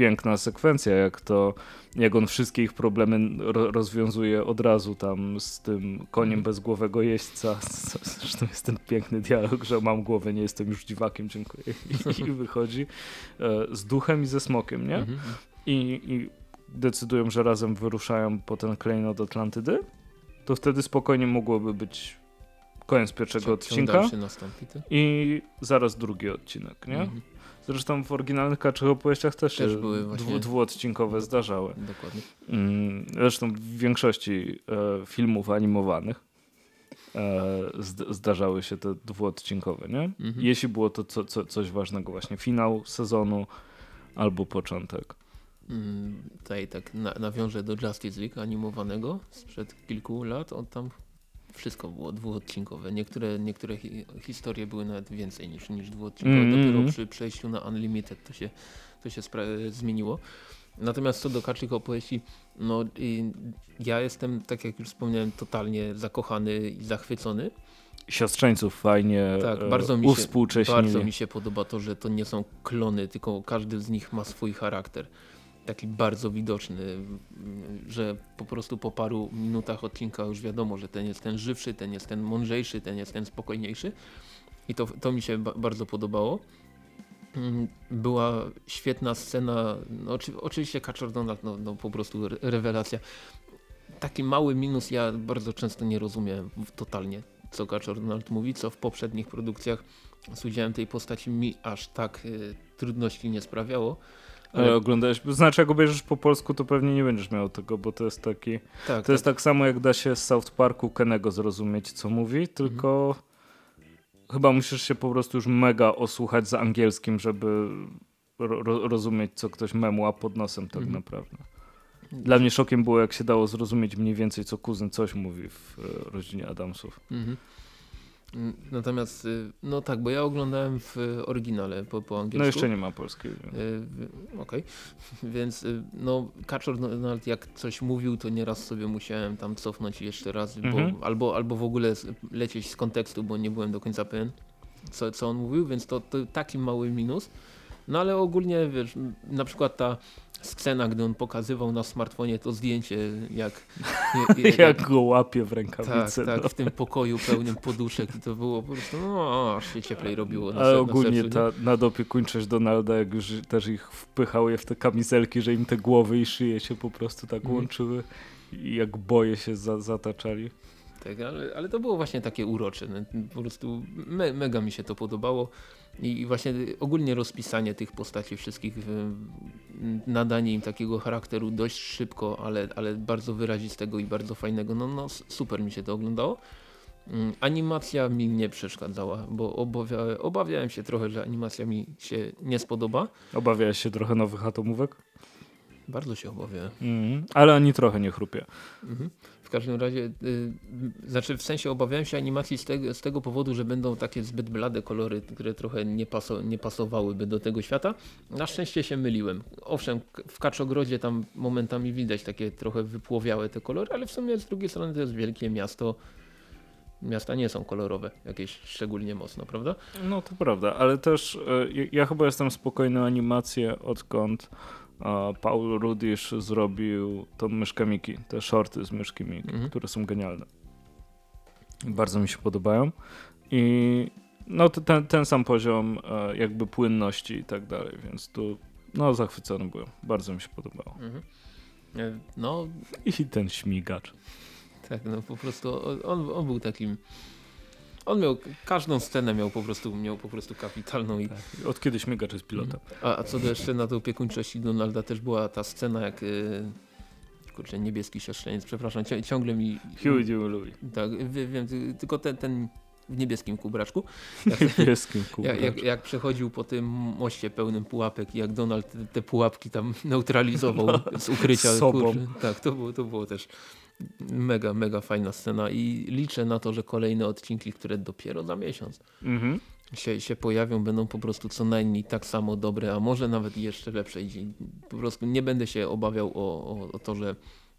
piękna sekwencja, jak to, jak on wszystkie ich problemy ro, rozwiązuje od razu tam z tym koniem bezgłowego jeźdźca. Zresztą jest ten piękny dialog, że mam głowę, nie jestem już dziwakiem, dziękuję. I, wychodzi e, z duchem i ze smokiem, nie? I, i decydują, że razem wyruszają po ten klejnot Atlantydy, to wtedy spokojnie mogłoby być koniec pierwszego odcinka i zaraz drugi odcinek, nie? Mhm. Zresztą w oryginalnych kaczych opowieściach też, Też były właśnie- dwu, dwuodcinkowe zdarzały. Dokładnie. Mm, Zresztą w większości e, filmów animowanych e, zd- zdarzały się te dwuodcinkowe, nie? Mhm. Jeśli było to co, co, coś ważnego, właśnie finał sezonu albo początek. Mm, Tutaj tak na, nawiążę do Justice League animowanego sprzed kilku lat. On tam wszystko było dwuodcinkowe. Niektóre, niektóre hi historie były nawet więcej niż, niż dwuodcinkowe. Mm, Dopiero mm. przy przejściu na Unlimited to się, to się zmieniło. Natomiast co do kaczych opowieści, no ja jestem, tak jak już wspomniałem, totalnie zakochany i zachwycony. siostrzeńców fajnie Tak, e, bardzo mi się, bardzo mi się podoba to, że to nie są klony, tylko każdy z nich ma swój charakter. Taki bardzo widoczny, że po prostu po paru minutach odcinka już wiadomo, że ten jest ten żywszy, ten jest ten mądrzejszy, ten jest ten spokojniejszy. I to, to mi się ba bardzo podobało. Mm, Była świetna scena, no, oczy, oczywiście Kaczor Donald, no, no po prostu re rewelacja. Taki mały minus ja bardzo często nie rozumiem totalnie, co Kaczor Donald mówi, co w poprzednich produkcjach z udziałem tej postaci mi aż tak y, trudności nie sprawiało. Ale oglądałeś, znaczy jak obejrzysz po polsku, to pewnie nie będziesz miał tego, bo to jest taki, tak, to jest tak samo jak da się z South Parku Kenego zrozumieć, co mówi, tylko chyba musisz się po prostu już mega osłuchać za angielskim, żeby ro ro- rozumieć, co ktoś memła pod nosem tak Mhm. naprawdę. Dla mnie szokiem było, jak się dało zrozumieć mniej więcej, co kuzyn coś mówi w e, rodzinie Adamsów. Mhm. Natomiast, y, no tak, bo ja oglądałem w oryginale po, po angielsku. No jeszcze nie ma polskiej. Y, Okej, więc y, no Kaczor Donald jak coś mówił, to nieraz sobie musiałem tam cofnąć jeszcze raz, Mhm. bo, albo, albo w ogóle lecieć z kontekstu, bo nie byłem do końca pewien, co, co on mówił, więc to, to taki mały minus. No ale ogólnie, wiesz, na przykład ta scena, gdy on pokazywał na smartfonie to zdjęcie, jak... jak, Jak go łapie w tak, rękawicy. tak, no. w tym pokoju pełnym poduszek i to było po prostu, no aż się cieplej robiło na, Ale se- na ogólnie sercu, ta nadopiekuńczość Donalda, jak już też ich wpychał je w te kamizelki, że im te głowy i szyje się po prostu tak Mhm. łączyły i jak boje się za, zataczali. Tak, ale, ale to było właśnie takie urocze. no, Po prostu me, mega mi się to podobało. I, właśnie ogólnie rozpisanie tych postaci wszystkich, y, nadanie im takiego charakteru dość szybko, ale, ale bardzo wyrazistego i bardzo fajnego. No, no super mi się to oglądało. Mm, Animacja mi nie przeszkadzała, bo obawia, obawiałem się trochę, że animacja mi się nie spodoba. Obawiałeś się trochę nowych atomówek? Bardzo się obawiałem. Mhm. Ale ani trochę nie chrupie. Mhm. W każdym razie, y, m, znaczy w sensie obawiałem się animacji z tego, z tego powodu, że będą takie zbyt blade kolory, które trochę nie, paso, nie pasowałyby do tego świata. Na szczęście się myliłem. Owszem, w Kaczogrodzie tam momentami widać takie trochę wypłowiałe te kolory, ale w sumie z drugiej strony to jest wielkie miasto. Miasta nie są kolorowe jakieś szczególnie mocno, prawda? No to prawda, ale też e, ja- ja chyba jestem spokojny o animację, odkąd Paul Rudish zrobił tą myszkę Miki, te shorty z myszki Miki, Mhm. które są genialne. Bardzo mi się podobają i no ten, ten sam poziom e, jakby płynności i tak dalej, więc tu no zachwycony byłem, bardzo mi się podobało. Mhm. E, No, I ten śmigacz. Tak, no po prostu on, on był takim On miał, każdą scenę miał po prostu, miał po prostu kapitalną i Tak. Od kiedy śmigacz jest pilotem. A, a co do jeszcze na tej opiekuńczości Donalda też była ta scena jak y, kurczę, niebieski siostrzeniec, przepraszam, ciągle mi Huey, Dewey, Louie. tak, wie- wiem, ty- tylko ten, ten w niebieskim kubraczku W niebieskim jak, jak, jak przechodził po tym moście pełnym pułapek i jak Donald te, te pułapki tam neutralizował z ukrycia. z sobą. kurczę, tak, to było, to było też mega, mega fajna scena i liczę na to, że kolejne odcinki, które dopiero za miesiąc Mhm. się, się pojawią, będą po prostu co najmniej tak samo dobre, a może nawet jeszcze lepsze. I po prostu nie będę się obawiał o, o, o to, że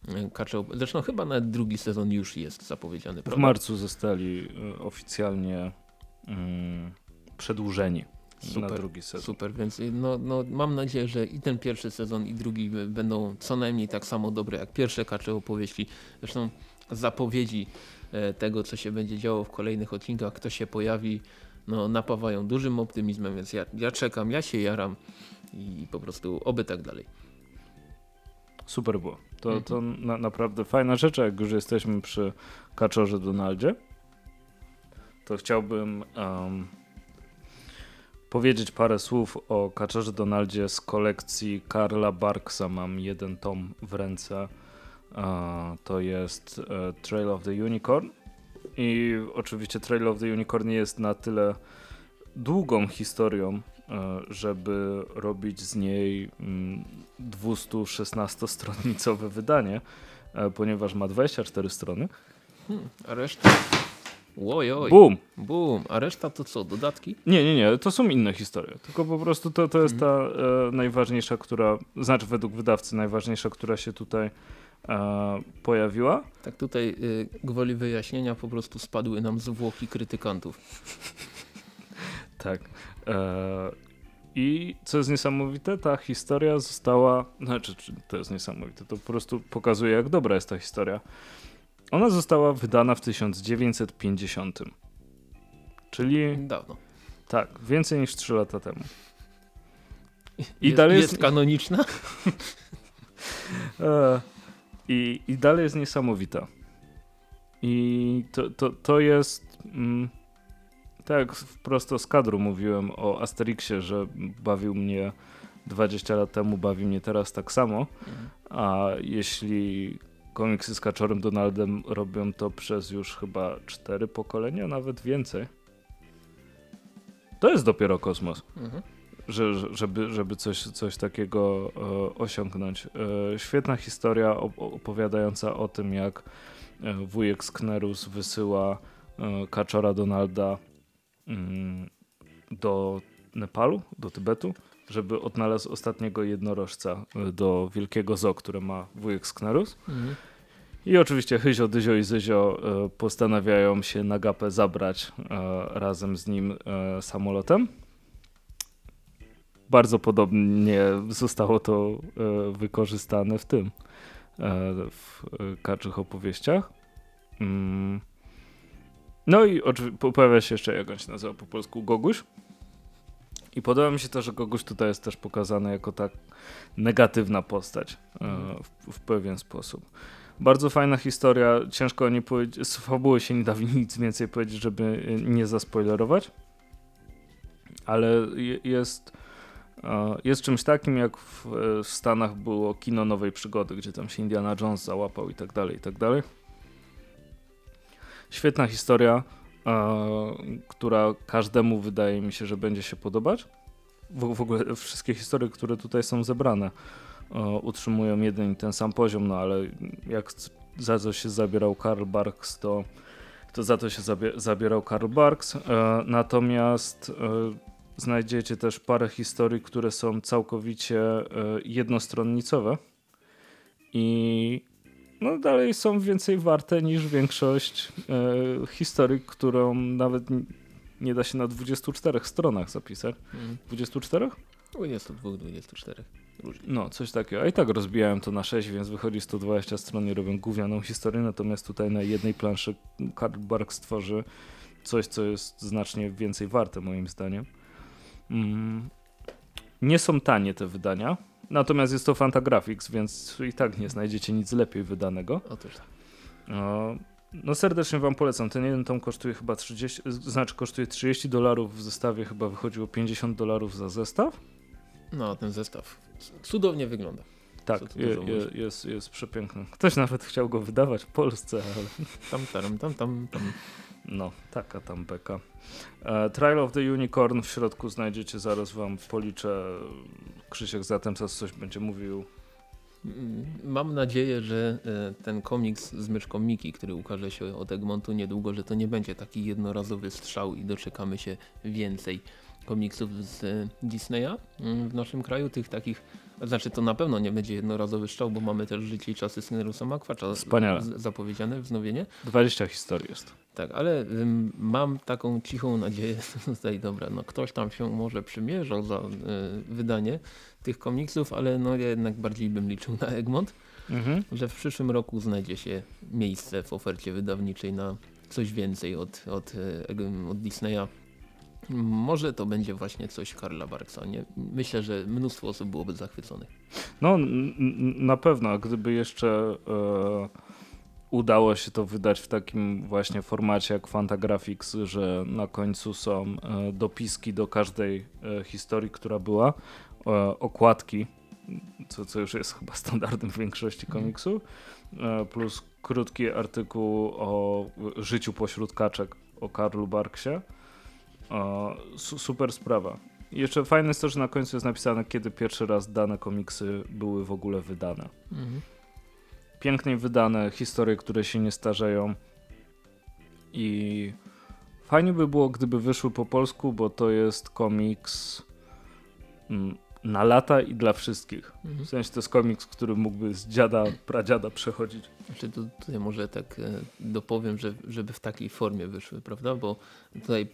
e, Kaczał, zresztą chyba nawet drugi sezon już jest zapowiedziany. W prawda? marcu zostali y, oficjalnie mm, przedłużeni na Super, drugi sezon. Super, więc y, no, no, mam nadzieję, że i ten pierwszy sezon i drugi b- będą co najmniej tak samo dobre jak pierwsze kacze opowieści. Zresztą zapowiedzi e, tego, co się będzie działo w kolejnych odcinkach, kto się pojawi, no, napawają dużym optymizmem, więc ja, ja czekam, ja się jaram i po prostu oby tak dalej. Super było. To, Mhm. to na, naprawdę fajna rzecz, jak już jesteśmy przy kaczorze Donaldzie, to chciałbym em, powiedzieć parę słów o kaczorze Donaldzie z kolekcji Karla Barksa. Mam jeden tom w ręce. To jest e, Trail of the Unicorn. I oczywiście Trail of the Unicorn jest na tyle długą historią, e, żeby robić z niej mm, 216-stronicowe wydanie, e, ponieważ ma 24 strony. Hmm, a reszta? Oj, oj. Boom! Boom. A reszta to co, dodatki? Nie, nie, nie, to są inne historie. Tylko po prostu to, to jest ta Mhm. e, najważniejsza, która, znaczy według wydawcy najważniejsza, która się tutaj e, pojawiła. Tak tutaj y, gwoli wyjaśnienia po prostu spadły nam zwłoki krytykantów. Tak. E, I co jest niesamowite, ta historia została, znaczy czy to jest niesamowite, to po prostu pokazuje jak dobra jest ta historia. Ona została wydana w 1950. Czyli Dawno. tak, więcej niż 3 lata temu. I jest, dalej jest jest- kanoniczna? E, I, I dalej jest niesamowita. I to, to, to jest. Mm, tak jak prosto z kadru mówiłem o Asterixie, że bawił mnie 20 lat temu, bawi mnie teraz tak samo. A jeśli komiksy z Kaczorem Donaldem robią to przez już chyba cztery pokolenia, nawet więcej. To jest dopiero kosmos Mhm. że, że- żeby, żeby coś, coś takiego e, osiągnąć. E, świetna historia op opowiadająca o tym, jak e, wujek Sknerus wysyła e, kaczora Donalda mm, do Nepalu, do Tybetu, żeby odnalazł ostatniego jednorożca e, do wielkiego zoo, które ma wujek Sknerus. Mhm. I oczywiście Hyzio, Dyzio i Zyzio e, postanawiają się na gapę zabrać e, razem z nim samolotem. Bardzo podobnie zostało to wykorzystane w tym, w kaczych opowieściach. Mm. No i pojawia się jeszcze, jak on się nazywa po polsku, Goguś. I podoba mi się to, że Goguś tutaj jest też pokazany jako tak negatywna postać e, w, w pewien sposób. Bardzo fajna historia, ciężko o niej powiedzieć, z fabuły się nie da nic więcej powiedzieć, żeby e, nie zaspoilerować, ale je- jest, e, jest czymś takim, jak w, w Stanach było kino nowej przygody, gdzie tam się Indiana Jones załapał i tak dalej, i tak dalej. Świetna historia, która każdemu wydaje mi się, że będzie się podobać. W, w ogóle wszystkie historie, które tutaj są zebrane, utrzymują jeden i ten sam poziom, no ale jak za co się zabierał Karl Barks, to, to za to się zabie, zabierał Karl Barks. E, natomiast e, znajdziecie też parę historii, które są całkowicie e, jednostronnicowe i no dalej są więcej warte niż większość e, historii, którą nawet nie da się na 24 stronach zapisać. Mhm. 24? 22, 24. Różnie. No, coś takiego. A i tak rozbijałem to na 6, więc wychodzi 120 stron i robią gównianą historię, natomiast tutaj na jednej planszy Karl Barks stworzy coś, co jest znacznie więcej warte moim zdaniem. Mm. Nie są tanie te wydania, natomiast jest to Fantagraphics, więc i tak nie znajdziecie nic lepiej wydanego. Otóż tak. O, No serdecznie wam polecam. Ten jeden tom kosztuje chyba 30, znaczy kosztuje 30 dolarów w zestawie, chyba wychodziło 50 dolarów za zestaw. No, ten zestaw cudownie wygląda. Tak, je, je, jest, jest przepiękny. Ktoś nawet chciał go wydawać w Polsce, ale Tam, tam, tam, tam, tam. No, taka tam beka. E, Trial of the Unicorn w środku znajdziecie, zaraz wam policzę. Krzysiek zatem zaraz coś będzie mówił. Mm, Mam nadzieję, że e, ten komiks z myczką Miki, który ukaże się od Egmontu niedługo, że to nie będzie taki jednorazowy strzał i doczekamy się więcej komiksów z e, Disneya mm, w naszym kraju, tych takich, znaczy to na pewno nie będzie jednorazowy strzał, bo mamy też Życie i czasy Skynerusa Makwacza Wspaniale. zapowiedziane, wznowienie. 20 historii jest. Tak, ale ym, mam taką cichą nadzieję, tutaj dobra, no ktoś tam się może przymierzał za y, wydanie tych komiksów, ale no ja jednak bardziej bym liczył na Egmont, Mhm. że w przyszłym roku znajdzie się miejsce w ofercie wydawniczej na coś więcej od, od, y, od Disneya. Może to będzie właśnie coś Karla Barksa. Nie? Myślę, że mnóstwo osób byłoby zachwyconych. No na pewno, gdyby jeszcze e, udało się to wydać w takim właśnie formacie jak Fantagraphics, że na końcu są e, dopiski do każdej e, historii, która była, e, okładki, co, co już jest chyba standardem w większości komiksów, e, plus krótki artykuł o życiu pośród kaczek o Karlu Barksie. E, su- super sprawa. I jeszcze fajne jest to, że na końcu jest napisane, kiedy pierwszy raz dane komiksy były w ogóle wydane. Pięknie wydane, historie, które się nie starzeją. I fajnie by było, gdyby wyszły po polsku, bo to jest komiks mm, na lata i dla wszystkich. Mhm. W sensie to jest komiks, który mógłby z dziada, pradziada przechodzić. Znaczy tu, tutaj może tak e, dopowiem, że, żeby w takiej formie wyszły, prawda? Bo tutaj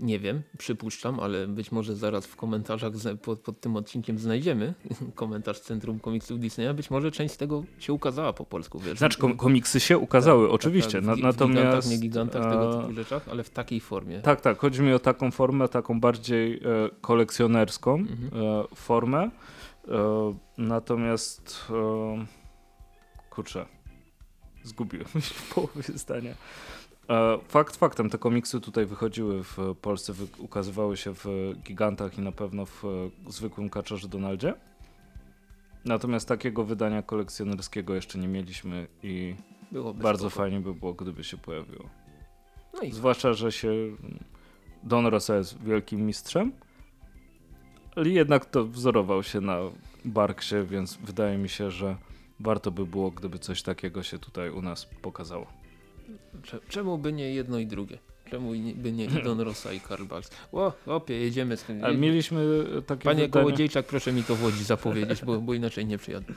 nie wiem, przypuszczam, ale być może zaraz w komentarzach pod, pod tym odcinkiem znajdziemy komentarz z Centrum Komiksów Disneya. Być może część z tego się ukazała po polsku, wiesz? Znaczy kom- komiksy się ukazały, Tak, oczywiście. tak, Na, w, natomiast W gigantach, nie gigantach, tego e, typu rzeczach, ale w takiej formie. Tak, tak. Chodzi mi o taką formę, taką bardziej e, kolekcjonerską Mhm. e, formę. Natomiast kurczę, zgubiłem się w połowie zdania. E, fakt faktem, te komiksy tutaj wychodziły w Polsce, ukazywały się w gigantach i na pewno w e, zwykłym kaczorze Donaldzie. Natomiast takiego wydania kolekcjonerskiego jeszcze nie mieliśmy i Byłoby bardzo spoko. fajnie by było, gdyby się pojawiło. No i Zwłaszcza, że się Don Rosa jest wielkim mistrzem, ale jednak to wzorował się na Barksie, więc wydaje mi się, że warto by było, gdyby coś takiego się tutaj u nas pokazało. Cze- czemu by nie jedno i drugie? Czemu by nie i Don Rosa i Karl Barks? O, opie, jedziemy z tym. Ale mieliśmy takie Panie wydania, Kołodziejczak, proszę mi to w Łodzi zapowiedzieć, bo, bo inaczej nie przyjadę.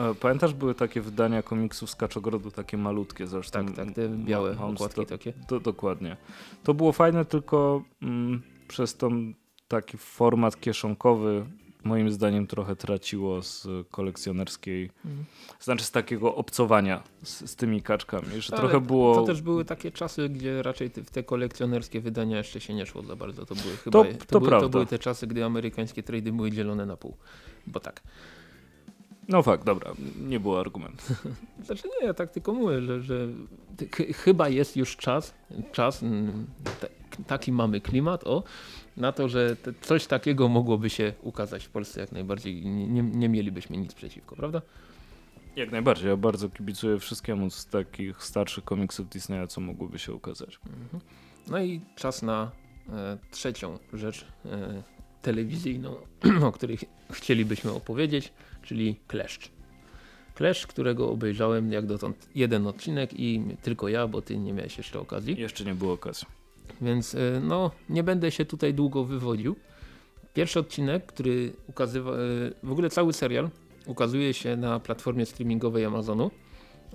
e, pamiętasz, były takie wydania komiksów z Kaczogrodu, takie malutkie zresztą. Tak, tak, te białe Holmes okładki to- takie. Dokładnie. To było fajne, tylko mm, przez tą taki format kieszonkowy moim zdaniem trochę traciło z kolekcjonerskiej, Mhm. znaczy z takiego obcowania z, z tymi kaczkami, że Ale trochę było... To też były takie czasy, gdzie raczej ty- w te kolekcjonerskie wydania jeszcze się nie szło za bardzo. To były chyba To- to, to były, to były te czasy, gdy amerykańskie trady były dzielone na pół. Bo tak. No fakt, dobra, nie było argumentu. Znaczy nie, ja tak tylko mówię, że, że ch chyba jest już czas, czas, mm, te- taki mamy klimat, o, na to, że te, coś takiego mogłoby się ukazać w Polsce jak najbardziej. Nie, nie, mielibyśmy nic przeciwko, prawda? Jak najbardziej, ja bardzo kibicuję wszystkiemu z takich starszych komiksów Disneya, co mogłoby się ukazać. Mhm. No i czas na e, trzecią rzecz e, telewizyjną, o której ch- chcielibyśmy opowiedzieć, czyli Kleszcz. Kleszcz, którego obejrzałem jak dotąd jeden odcinek i tylko ja, bo ty nie miałeś jeszcze okazji. Jeszcze nie było okazji. Więc e, no, nie będę się tutaj długo wywodził. Pierwszy odcinek, który ukazywa, e, w ogóle cały serial ukazuje się na platformie streamingowej Amazonu.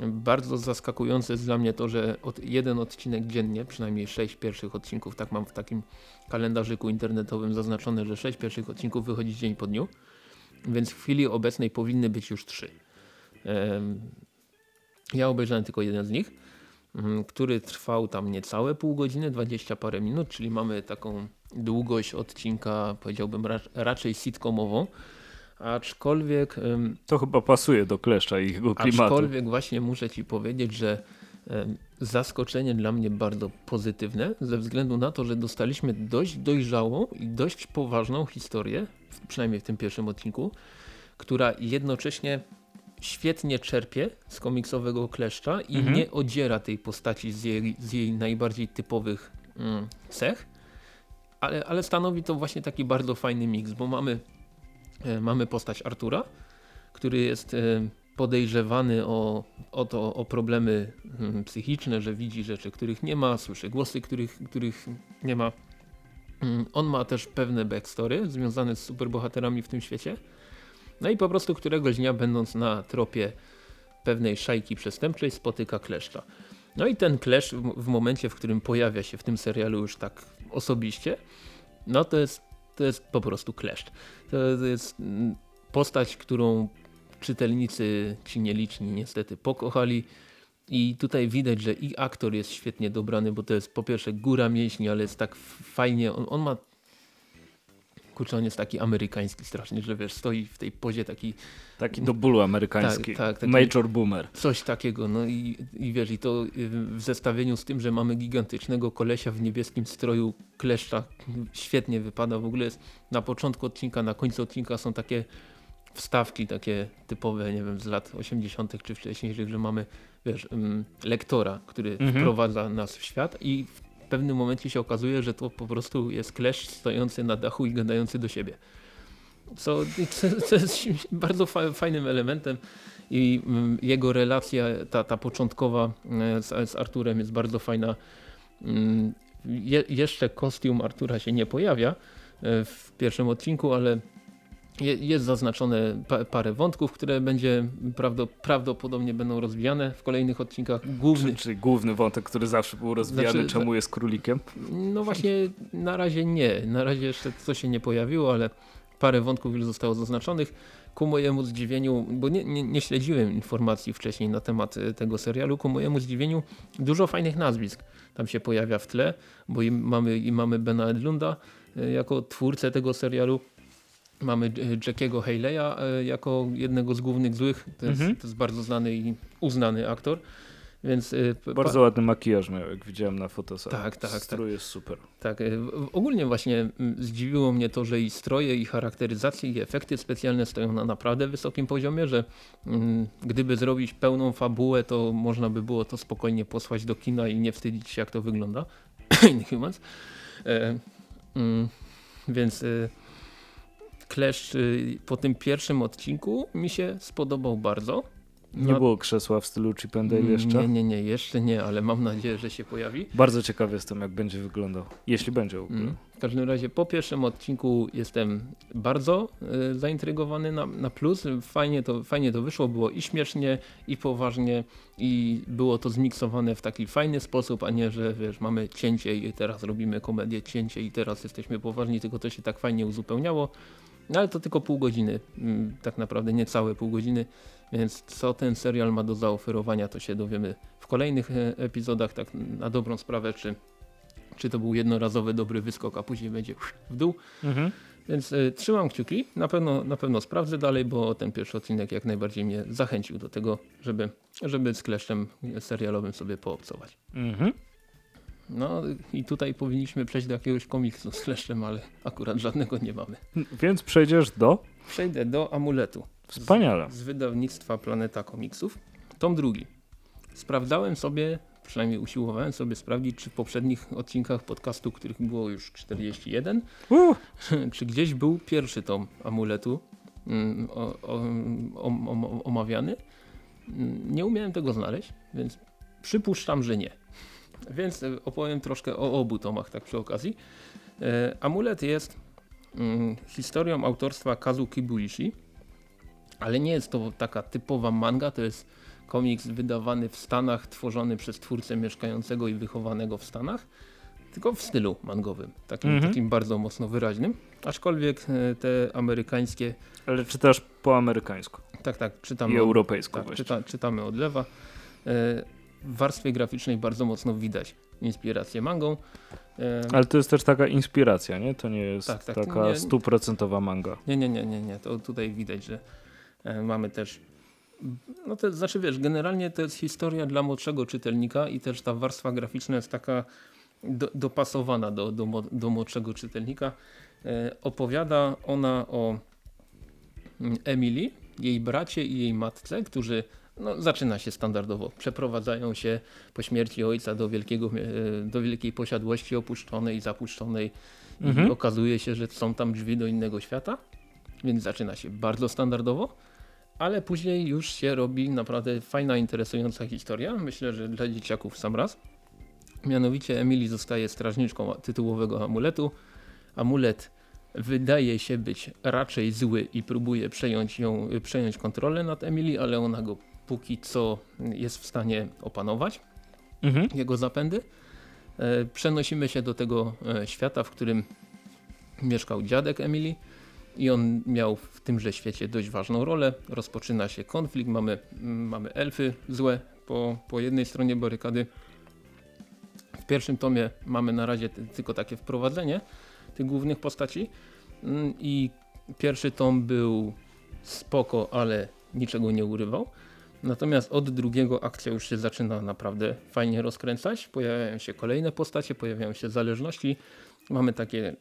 Bardzo zaskakujące jest dla mnie to, że od, jeden odcinek dziennie, przynajmniej sześć pierwszych odcinków, tak mam w takim kalendarzyku internetowym zaznaczone, że sześć pierwszych odcinków wychodzi dzień po dniu, więc w chwili obecnej powinny być już trzy. Ja obejrzałem tylko jeden z nich który trwał tam niecałe pół godziny, 20 parę minut, czyli mamy taką długość odcinka, powiedziałbym rac- raczej sitcomową. Aczkolwiek, To chyba pasuje do Kleszcza i jego klimatu. aczkolwiek właśnie muszę ci powiedzieć, że zaskoczenie dla mnie bardzo pozytywne, ze względu na to, że dostaliśmy dość dojrzałą i dość poważną historię, przynajmniej w tym pierwszym odcinku, która jednocześnie świetnie czerpie z komiksowego kleszcza i Mhm. nie odziera tej postaci z jej, z jej najbardziej typowych mm, cech, ale, ale stanowi to właśnie taki bardzo fajny miks, bo mamy, e, mamy postać Artura, który jest e, podejrzewany o, o, to, o problemy mm, psychiczne, że widzi rzeczy, których nie ma, słyszy głosy, których, których nie ma. Mm, On ma też pewne backstory związane z superbohaterami w tym świecie. No i po prostu któregoś dnia będąc na tropie pewnej szajki przestępczej spotyka kleszcza. No i ten kleszcz w, momencie, w którym pojawia się w tym serialu już tak osobiście, no to jest, to jest po prostu kleszcz. To, to jest mm, postać, którą czytelnicy ci nieliczni niestety pokochali i tutaj widać, że i aktor jest świetnie dobrany, bo to jest po pierwsze góra mięśni, ale jest tak fajnie, on, on ma kurczę, on jest taki amerykański strasznie, że wiesz, stoi w tej pozie taki Taki do bólu amerykański. Tak, tak, Major Boomer. coś takiego, no i, i wiesz, i to y, w zestawieniu z tym, że mamy gigantycznego kolesia w niebieskim stroju kleszcza, świetnie wypada, w ogóle jest na początku odcinka, na końcu odcinka są takie wstawki takie typowe, nie wiem, z lat 80. czy wcześniejszych, że mamy, wiesz, ym, lektora, który Mhm. wprowadza nas w świat i w pewnym momencie się okazuje, że to po prostu jest kleszcz stojący na dachu i gadający do siebie. Co, co, jest bardzo fa fajnym elementem i mm, jego relacja, ta, ta początkowa e, z, z Arturem jest bardzo fajna. Mm, Je, jeszcze kostium Artura się nie pojawia e, w pierwszym odcinku, ale jest zaznaczone pa, parę wątków, które będzie prawdo, prawdopodobnie będą rozwijane w kolejnych odcinkach. Główny, Czyli, czyli główny wątek, który zawsze był rozwijany, Znaczy, czemu jest królikiem. no właśnie na razie nie, na razie jeszcze to się nie pojawiło, ale parę wątków już zostało zaznaczonych. Ku mojemu zdziwieniu, bo nie, nie, nie śledziłem informacji wcześniej na temat e, tego serialu, ku mojemu zdziwieniu dużo fajnych nazwisk tam się pojawia w tle, bo i mamy, i mamy Bena Edlunda e, jako twórcę tego serialu. Mamy Jackiego Haleya e, jako jednego z głównych złych. To jest, Mhm. to jest bardzo znany i uznany aktor. Więc e, Bardzo ładny makijaż miał, jak widziałem na fotosach. Tak, tak, tak. Strój jest super. Tak, e, ogólnie właśnie zdziwiło mnie to, że i stroje, i charakteryzacje, i efekty specjalne stoją na naprawdę wysokim poziomie, że mm, gdyby zrobić pełną fabułę, to można by było to spokojnie posłać do kina i nie wstydzić się, jak to wygląda. Inhumans. E, mm, więc e, Kleszcz e, po tym pierwszym odcinku mi się spodobał bardzo. Nie było krzesła w stylu Chip and Dale jeszcze? Nie, nie, nie, jeszcze nie, ale mam nadzieję, że się pojawi. Bardzo ciekawy jestem, jak będzie wyglądał. Jeśli będzie w ogóle. Mm. W każdym razie po pierwszym odcinku jestem bardzo e, zaintrygowany na, na plus. Fajnie to, fajnie to wyszło, było i śmiesznie, i poważnie, i było to zmiksowane w taki fajny sposób, a nie, że wiesz, mamy cięcie i teraz robimy komedię cięcie i teraz jesteśmy poważni, tylko to się tak fajnie uzupełniało. No ale to tylko pół godziny, mm, tak naprawdę nie całe pół godziny, więc co ten serial ma do zaoferowania, to się dowiemy w kolejnych e, epizodach, tak na dobrą sprawę, czy czy to był jednorazowy dobry wyskok, a później będzie w dół. Mhm. Więc y, trzymam kciuki, na pewno, na pewno sprawdzę dalej, bo ten pierwszy odcinek jak najbardziej mnie zachęcił do tego, żeby, żeby z kleszczem serialowym sobie poobcować. Mhm. No i tutaj powinniśmy przejść do jakiegoś komiksu z kleszczem, ale akurat żadnego nie mamy. Więc przejdziesz do? Przejdę do amuletu. Wspaniale. Z wydawnictwa Planeta Komiksów. Tom drugi. Sprawdzałem sobie, przynajmniej usiłowałem sobie sprawdzić, czy w poprzednich odcinkach podcastu, których było już 41, Uh, czy gdzieś był pierwszy tom amuletu mm, o, o, om- om- omawiany. Mm, Nie umiałem tego znaleźć, więc przypuszczam, że nie. Więc e, opowiem troszkę o obu tomach tak przy okazji. E, Amulet jest mm, historią autorstwa Kazu Kibuishi, ale nie jest to taka typowa manga, to jest komiks wydawany w Stanach, tworzony przez twórcę mieszkającego i wychowanego w Stanach, tylko w stylu mangowym, takim, Mhm. takim bardzo mocno wyraźnym. Aczkolwiek e, te amerykańskie, ale czytasz po amerykańsku tak, tak, czytam i europejsku tak, czyta, czytamy od lewa. W warstwie graficznej bardzo mocno widać inspirację mangą. Ale to jest też taka inspiracja, nie? To nie jest Tak, tak, taka stuprocentowa manga. Nie, nie, nie, nie, nie. To tutaj widać, że e, mamy też No to znaczy wiesz, generalnie to jest historia dla młodszego czytelnika i też ta warstwa graficzna jest taka do, dopasowana do, do, do młodszego czytelnika. E, opowiada ona o mm, Emily, jej bracie i jej matce, którzy no, zaczyna się standardowo. Przeprowadzają się po śmierci ojca do, wielkiego, e, do wielkiej posiadłości opuszczonej zapuszczonej mhm. i okazuje się, że są tam drzwi do innego świata, więc zaczyna się bardzo standardowo, ale później już się robi naprawdę fajna, interesująca historia. Myślę, że dla dzieciaków sam raz. Mianowicie Emily zostaje strażniczką tytułowego amuletu. Amulet wydaje się być raczej zły i próbuje przejąć, ją, przejąć kontrolę nad Emily, ale ona go póki co jest w stanie opanować. Mhm. Jego zapędy. E, przenosimy się do tego e, świata, w którym mieszkał dziadek Emily i on miał w tymże świecie dość ważną rolę. Rozpoczyna się konflikt, mamy, mamy elfy złe po, po jednej stronie barykady. W pierwszym tomie mamy na razie tylko takie wprowadzenie tych głównych postaci mm, i pierwszy tom był spoko, ale niczego nie urywał. Natomiast od drugiego akcja już się zaczyna naprawdę fajnie rozkręcać. Pojawiają się kolejne postacie, pojawiają się zależności. Mamy takie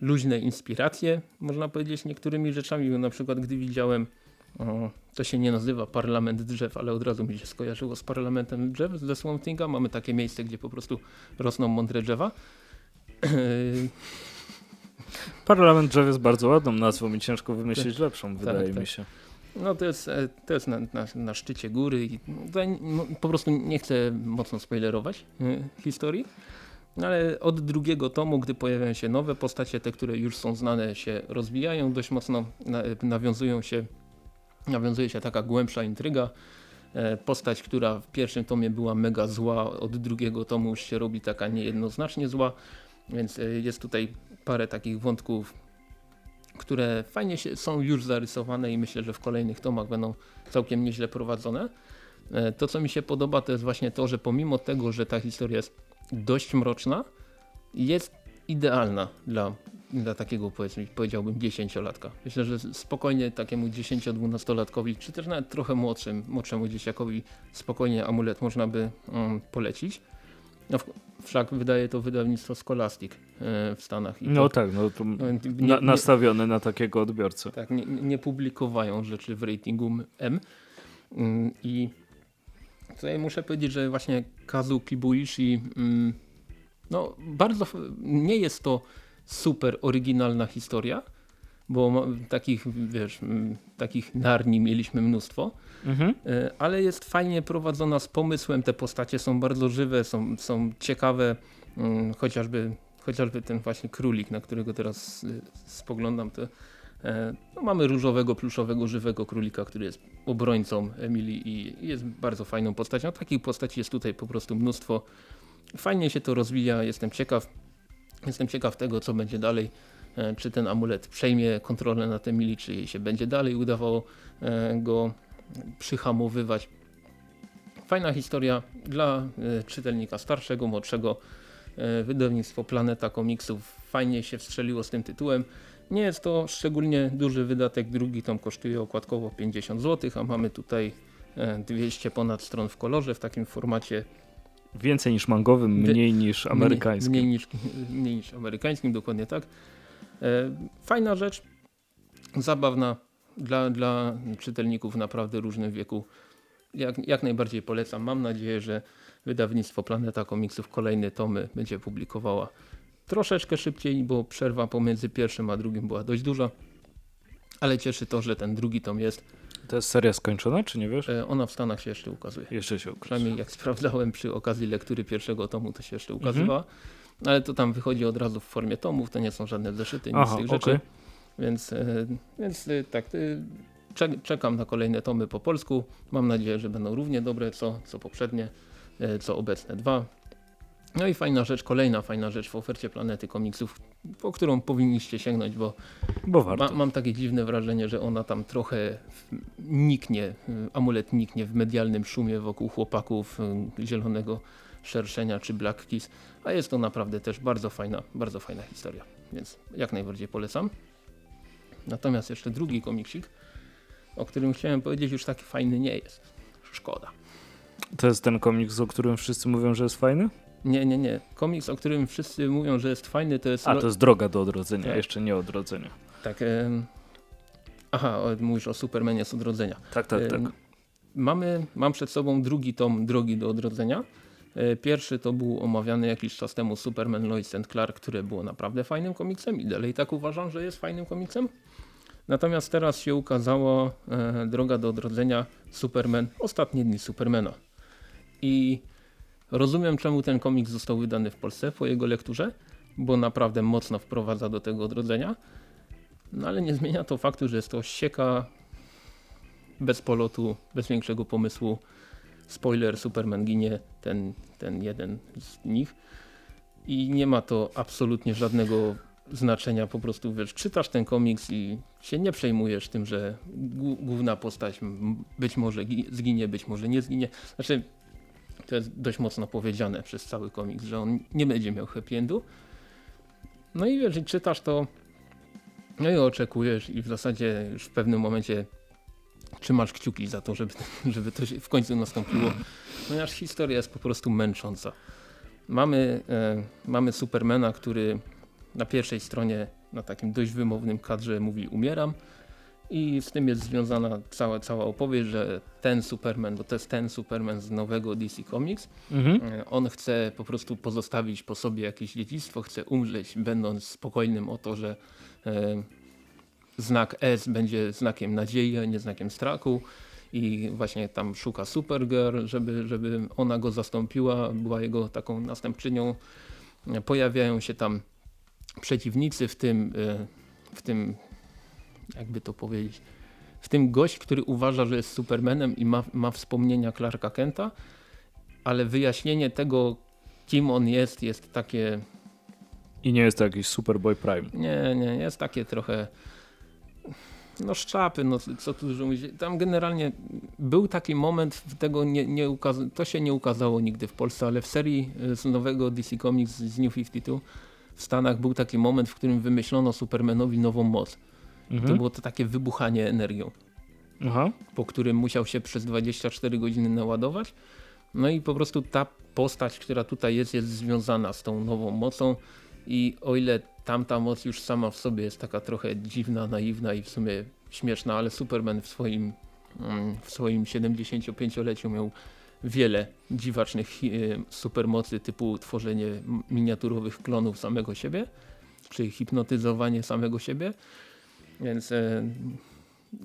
luźne inspiracje, można powiedzieć, niektórymi rzeczami. Na przykład gdy widziałem, o, to się nie nazywa Parlament Drzew, ale od razu mi się skojarzyło z Parlamentem Drzew z The Swamp Thinga. Mamy takie miejsce, gdzie po prostu rosną mądre drzewa. Parlament Drzew jest bardzo ładną nazwą i ciężko wymyślić tak, lepszą, wydaje tak, mi się. No to jest, e, to jest na, na, na szczycie góry i no, po prostu nie chcę mocno spoilerować y, historii. No ale od drugiego tomu, gdy pojawiają się nowe postacie, te, które już są znane, się rozwijają dość mocno, nawiązują się, nawiązuje się taka głębsza intryga. E, postać, która w pierwszym tomie była mega zła, od drugiego tomu już się robi taka niejednoznacznie zła, więc jest tutaj parę takich wątków, które fajnie się, są już zarysowane i myślę, że w kolejnych tomach będą całkiem nieźle prowadzone. E, to co mi się podoba to jest właśnie to, że pomimo tego, że ta historia jest dość mroczna, jest idealna dla, dla takiego powiedzmy, powiedziałbym dziesięciolatka. Myślę, że spokojnie takiemu 10-12-latkowi, czy też nawet trochę młodszym, młodszemu dzieciakowi spokojnie amulet można by um, polecić. No, wszak wydaje to wydawnictwo Scholastic e, w Stanach. I no tak, tak no to no, na, nastawione na takiego odbiorcę. Tak, nie, nie, publikowają rzeczy w ratingu M. Mm, I tutaj muszę powiedzieć, że właśnie Kazu Kibuishi mm, no bardzo, nie jest to super oryginalna historia, bo takich, wiesz, takich narni mieliśmy mnóstwo, mhm. E, ale jest fajnie prowadzona z pomysłem, te postacie są bardzo żywe, są, są ciekawe, mm, chociażby, chociażby ten właśnie królik, na którego teraz y, spoglądam, to e, no, mamy różowego, pluszowego, żywego królika, który jest obrońcą Emilii i jest bardzo fajną postacią. Takich postaci jest tutaj po prostu mnóstwo. Fajnie się to rozwija, jestem ciekaw. Jestem ciekaw tego, co będzie dalej. E, czy ten amulet przejmie kontrolę nad Emilii, czy jej się będzie dalej udawało go przyhamowywać. Fajna historia dla e, czytelnika starszego, młodszego. Wydawnictwo Planeta Komiksów fajnie się wstrzeliło z tym tytułem. Nie jest to szczególnie duży wydatek, drugi tom kosztuje okładkowo 50 zł, a mamy tutaj 200 ponad stron w kolorze w takim formacie Więcej niż mangowym, mniej niż amerykańskim. Mniej, mniej, niż, mniej niż amerykańskim, dokładnie tak. E, fajna rzecz, zabawna dla, dla czytelników naprawdę różnym wieku. Jak, jak najbardziej polecam. Mam nadzieję, że wydawnictwo Planeta Komiksów kolejne tomy będzie publikowała troszeczkę szybciej, bo przerwa pomiędzy pierwszym a drugim była dość duża. Ale cieszy to, że ten drugi tom jest. To jest seria skończona, czy nie wiesz? E, ona w Stanach się jeszcze ukazuje. Jeszcze się ukazuje. Przynajmniej jak sprawdzałem przy okazji lektury pierwszego tomu, to się jeszcze ukazywała. Mhm ale to tam wychodzi od razu w formie tomów, to nie są żadne zeszyty, nic Aha, z tych rzeczy. Więc, e, więc e, tak, e, czekam na kolejne tomy po polsku. Mam nadzieję, że będą równie dobre co, co poprzednie, co obecne dwa. No i fajna rzecz, kolejna fajna rzecz w ofercie Planety Komiksów, po którą powinniście sięgnąć, bo, bo ma, mam takie dziwne wrażenie, że ona tam trochę niknie, amulet niknie w medialnym szumie wokół chłopaków zielonego szerszenia czy Black Kiss, a jest to naprawdę też bardzo fajna, bardzo fajna historia, więc jak najbardziej polecam. Natomiast jeszcze drugi komiksik, o którym chciałem powiedzieć, już taki fajny nie jest. Szkoda. To jest ten komiks, o którym wszyscy mówią, że jest fajny? Nie, nie, nie. Komiks, o którym wszyscy mówią, że jest fajny, to jest... A, to jest Droga do odrodzenia, Tak. jeszcze nie odrodzenia. Tak. Aha, mówisz o Supermanie z odrodzenia. Tak, tak, tak. Mamy, mam przed sobą drugi tom Drogi do odrodzenia. E, Pierwszy to był omawiany jakiś czas temu Superman Lois and Clark, które było naprawdę fajnym komiksem i dalej tak uważam, że jest fajnym komiksem. Natomiast teraz się ukazała e, Droga do odrodzenia Superman, ostatnie dni Supermana. I rozumiem czemu ten komiks został wydany w Polsce po jego lekturze, bo naprawdę mocno wprowadza do tego odrodzenia. No ale nie zmienia to faktu, że jest to sieka bez polotu, bez większego pomysłu. Spoiler, Superman ginie, ten, ten jeden z nich. I nie ma to absolutnie żadnego znaczenia, po prostu wiesz, czytasz ten komiks i się nie przejmujesz tym, że głó- główna postać być może gi- zginie, być może nie zginie. Znaczy, to jest dość mocno powiedziane przez cały komiks, że on nie będzie miał happy endu. No i wiesz, czytasz to, no i oczekujesz i w zasadzie już w pewnym momencie trzymasz kciuki za to, żeby, żeby to się w końcu nastąpiło, ponieważ historia jest po prostu męcząca. Mamy, e, mamy Supermana, który na pierwszej stronie, na takim dość wymownym kadrze mówi umieram i z tym jest związana cała, cała opowieść, że ten Superman, bo to jest ten Superman z nowego DC Comics, Mhm. E, On chce po prostu pozostawić po sobie jakieś dziedzictwo, chce umrzeć, będąc spokojnym o to, że e, znak S będzie znakiem nadziei, a nie znakiem strachu. I właśnie tam szuka Supergirl, żeby, żeby ona go zastąpiła, była jego taką następczynią. Pojawiają się tam przeciwnicy, w tym, e, w tym jakby to powiedzieć, w tym gość, który uważa, że jest Supermanem i ma, ma wspomnienia Clarka Kenta, ale wyjaśnienie tego, kim on jest, jest takie, I nie jest to jakiś Superboy Prime. nie, nie, jest takie trochę, no szczapy, no co tu dużo mówić. Tam generalnie był taki moment, tego nie, nie to się nie ukazało nigdy w Polsce, ale w serii y, z nowego DC Comics z New 52 w Stanach był taki moment, w którym wymyślono Supermanowi nową moc. To Mhm. było to takie wybuchanie energią. Aha. po którym musiał się przez 24 godziny naładować. No i po prostu ta postać, która tutaj jest, jest związana z tą nową mocą i o ile tamta moc już sama w sobie jest taka trochę dziwna, naiwna i w sumie śmieszna, ale Superman w swoim, mm, w swoim 75-leciu miał wiele dziwacznych e, supermocy typu tworzenie miniaturowych klonów samego siebie, czy hipnotyzowanie samego siebie. Więc e,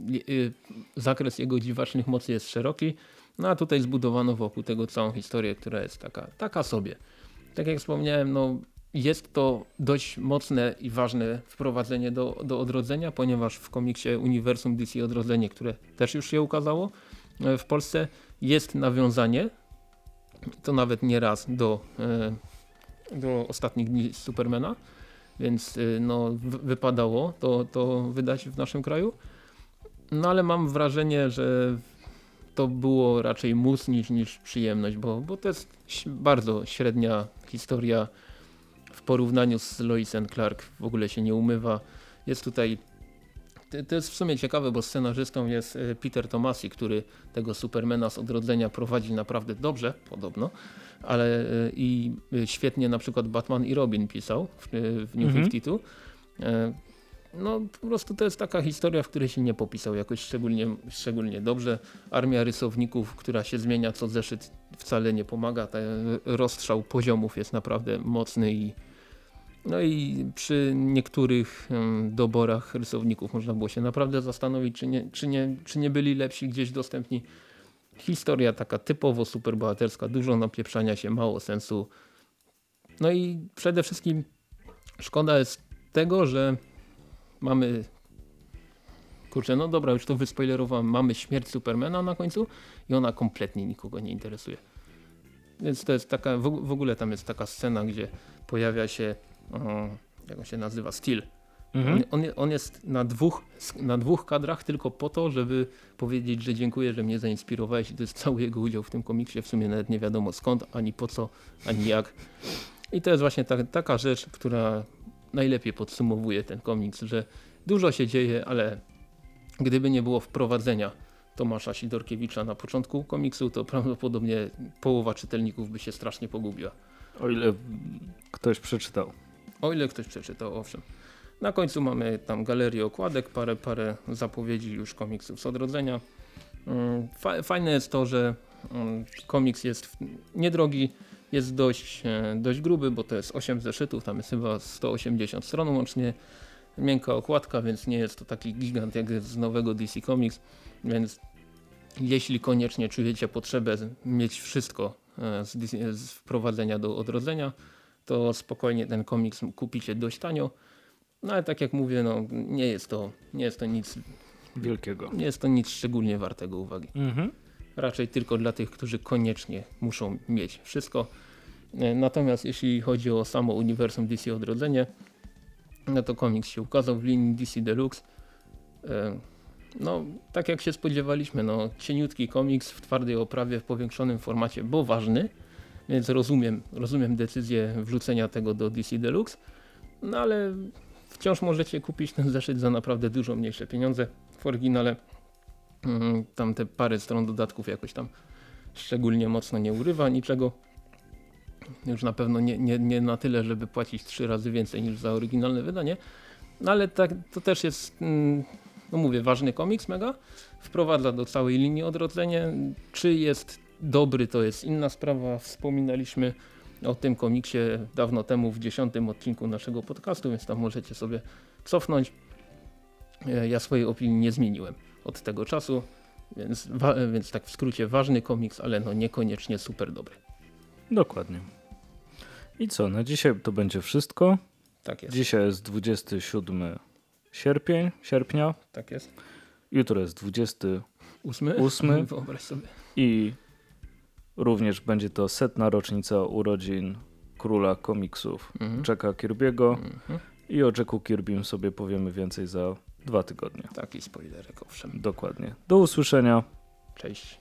je- y, zakres jego dziwacznych mocy jest szeroki, no a tutaj zbudowano wokół tego całą historię, która jest taka, taka sobie. Tak jak wspomniałem, no jest to dość mocne i ważne wprowadzenie do, do odrodzenia, ponieważ w komiksie Uniwersum DC Odrodzenie, które też już się ukazało e, w Polsce, jest nawiązanie, to nawet nie raz do, e, do ostatnich dni Supermana, więc y, no, wypadało to, to wydać w naszym kraju. No ale mam wrażenie, że to było raczej mus niż, niż przyjemność, bo, bo to jest bardzo średnia historia w porównaniu z Lois and Clark w ogóle się nie umywa. Jest tutaj to- jest w sumie ciekawe, bo scenarzystą jest e, Peter Tomasi, który tego Supermana z odrodzenia prowadzi naprawdę dobrze, podobno, ale e, i e, świetnie na przykład Batman i Robin pisał w, w New Mhm. 52. No po prostu to jest taka historia, w której się nie popisał jakoś szczególnie, szczególnie dobrze. Armia rysowników, która się zmienia co zeszyt wcale nie pomaga. Ten rozstrzał poziomów jest naprawdę mocny i no i przy niektórych doborach rysowników można było się naprawdę zastanowić, czy nie, czy nie, czy nie byli lepsi gdzieś dostępni. Historia taka typowo superbohaterska, dużo napieprzania się, mało sensu. No i przede wszystkim szkoda jest tego, że mamy kurczę, no dobra, już to wyspoilerowałem, mamy śmierć Supermana na końcu i ona kompletnie nikogo nie interesuje. Więc to jest taka, w, ogóle tam jest taka scena, gdzie pojawia się, o, jak on się nazywa, Steel. Mhm. On, on jest na dwóch, na dwóch kadrach tylko po to, żeby powiedzieć, że dziękuję, że mnie zainspirowałeś i to jest cały jego udział w tym komiksie. W sumie nawet nie wiadomo skąd, ani po co, ani jak. I to jest właśnie ta, taka rzecz, która najlepiej podsumowuje ten komiks, że dużo się dzieje, ale gdyby nie było wprowadzenia Tomasza Sidorkiewicza na początku komiksu, to prawdopodobnie połowa czytelników by się strasznie pogubiła. O ile ktoś przeczytał. O ile ktoś przeczytał, owszem. Na końcu mamy tam galerię okładek, parę, parę zapowiedzi już komiksów z odrodzenia. Mm, fa- Fajne jest to, że mm, komiks jest niedrogi, jest dość, e, dość gruby, bo to jest 8 zeszytów, tam jest chyba 180 stron łącznie. Miękka okładka, więc nie jest to taki gigant jak z nowego DC Comics, więc jeśli koniecznie czujecie potrzebę mieć wszystko e, z, z wprowadzenia do odrodzenia, to spokojnie ten komiks kupicie dość tanio. No ale tak jak mówię, no, nie, jest to, nie, jest to nic, Wielkiego. nie jest to nic szczególnie wartego uwagi. Mhm. Raczej tylko dla tych, którzy koniecznie muszą mieć wszystko. E, Natomiast jeśli chodzi o samo uniwersum DC Odrodzenie, no to komiks się ukazał w linii DC Deluxe. E, No, tak jak się spodziewaliśmy, no, cieniutki komiks w twardej oprawie, w powiększonym formacie, bo ważny, więc rozumiem, rozumiem decyzję wrzucenia tego do DC Deluxe, no ale wciąż możecie kupić ten zeszyt za naprawdę dużo mniejsze pieniądze. W oryginale mm, tam te parę stron dodatków jakoś tam szczególnie mocno nie urywa niczego. Już na pewno nie, nie, nie na tyle, żeby płacić trzy razy więcej niż za oryginalne wydanie. No ale tak, to też jest, mm, no mówię, ważny komiks mega. Wprowadza do całej linii odrodzenie. Czy jest dobry, to jest inna sprawa. Wspominaliśmy o tym komiksie dawno temu w dziesiątym odcinku naszego podcastu, więc tam możecie sobie cofnąć. E, Ja swojej opinii nie zmieniłem od tego czasu, więc, więc tak w skrócie ważny komiks, ale no niekoniecznie super dobry. Dokładnie. I co, na dzisiaj to będzie wszystko. Tak jest. Dzisiaj jest 27 sierpień, sierpnia, Tak jest. jutro jest 20 Ósmy? Ósmy. Wyobraź sobie. i również będzie to setna rocznica urodzin króla komiksów Mhm. Jacka Kirby'ego Mhm. i o Jacku Kirbym sobie powiemy więcej za dwa tygodnie. Taki spoilerek, owszem. Dokładnie. Do usłyszenia. Cześć.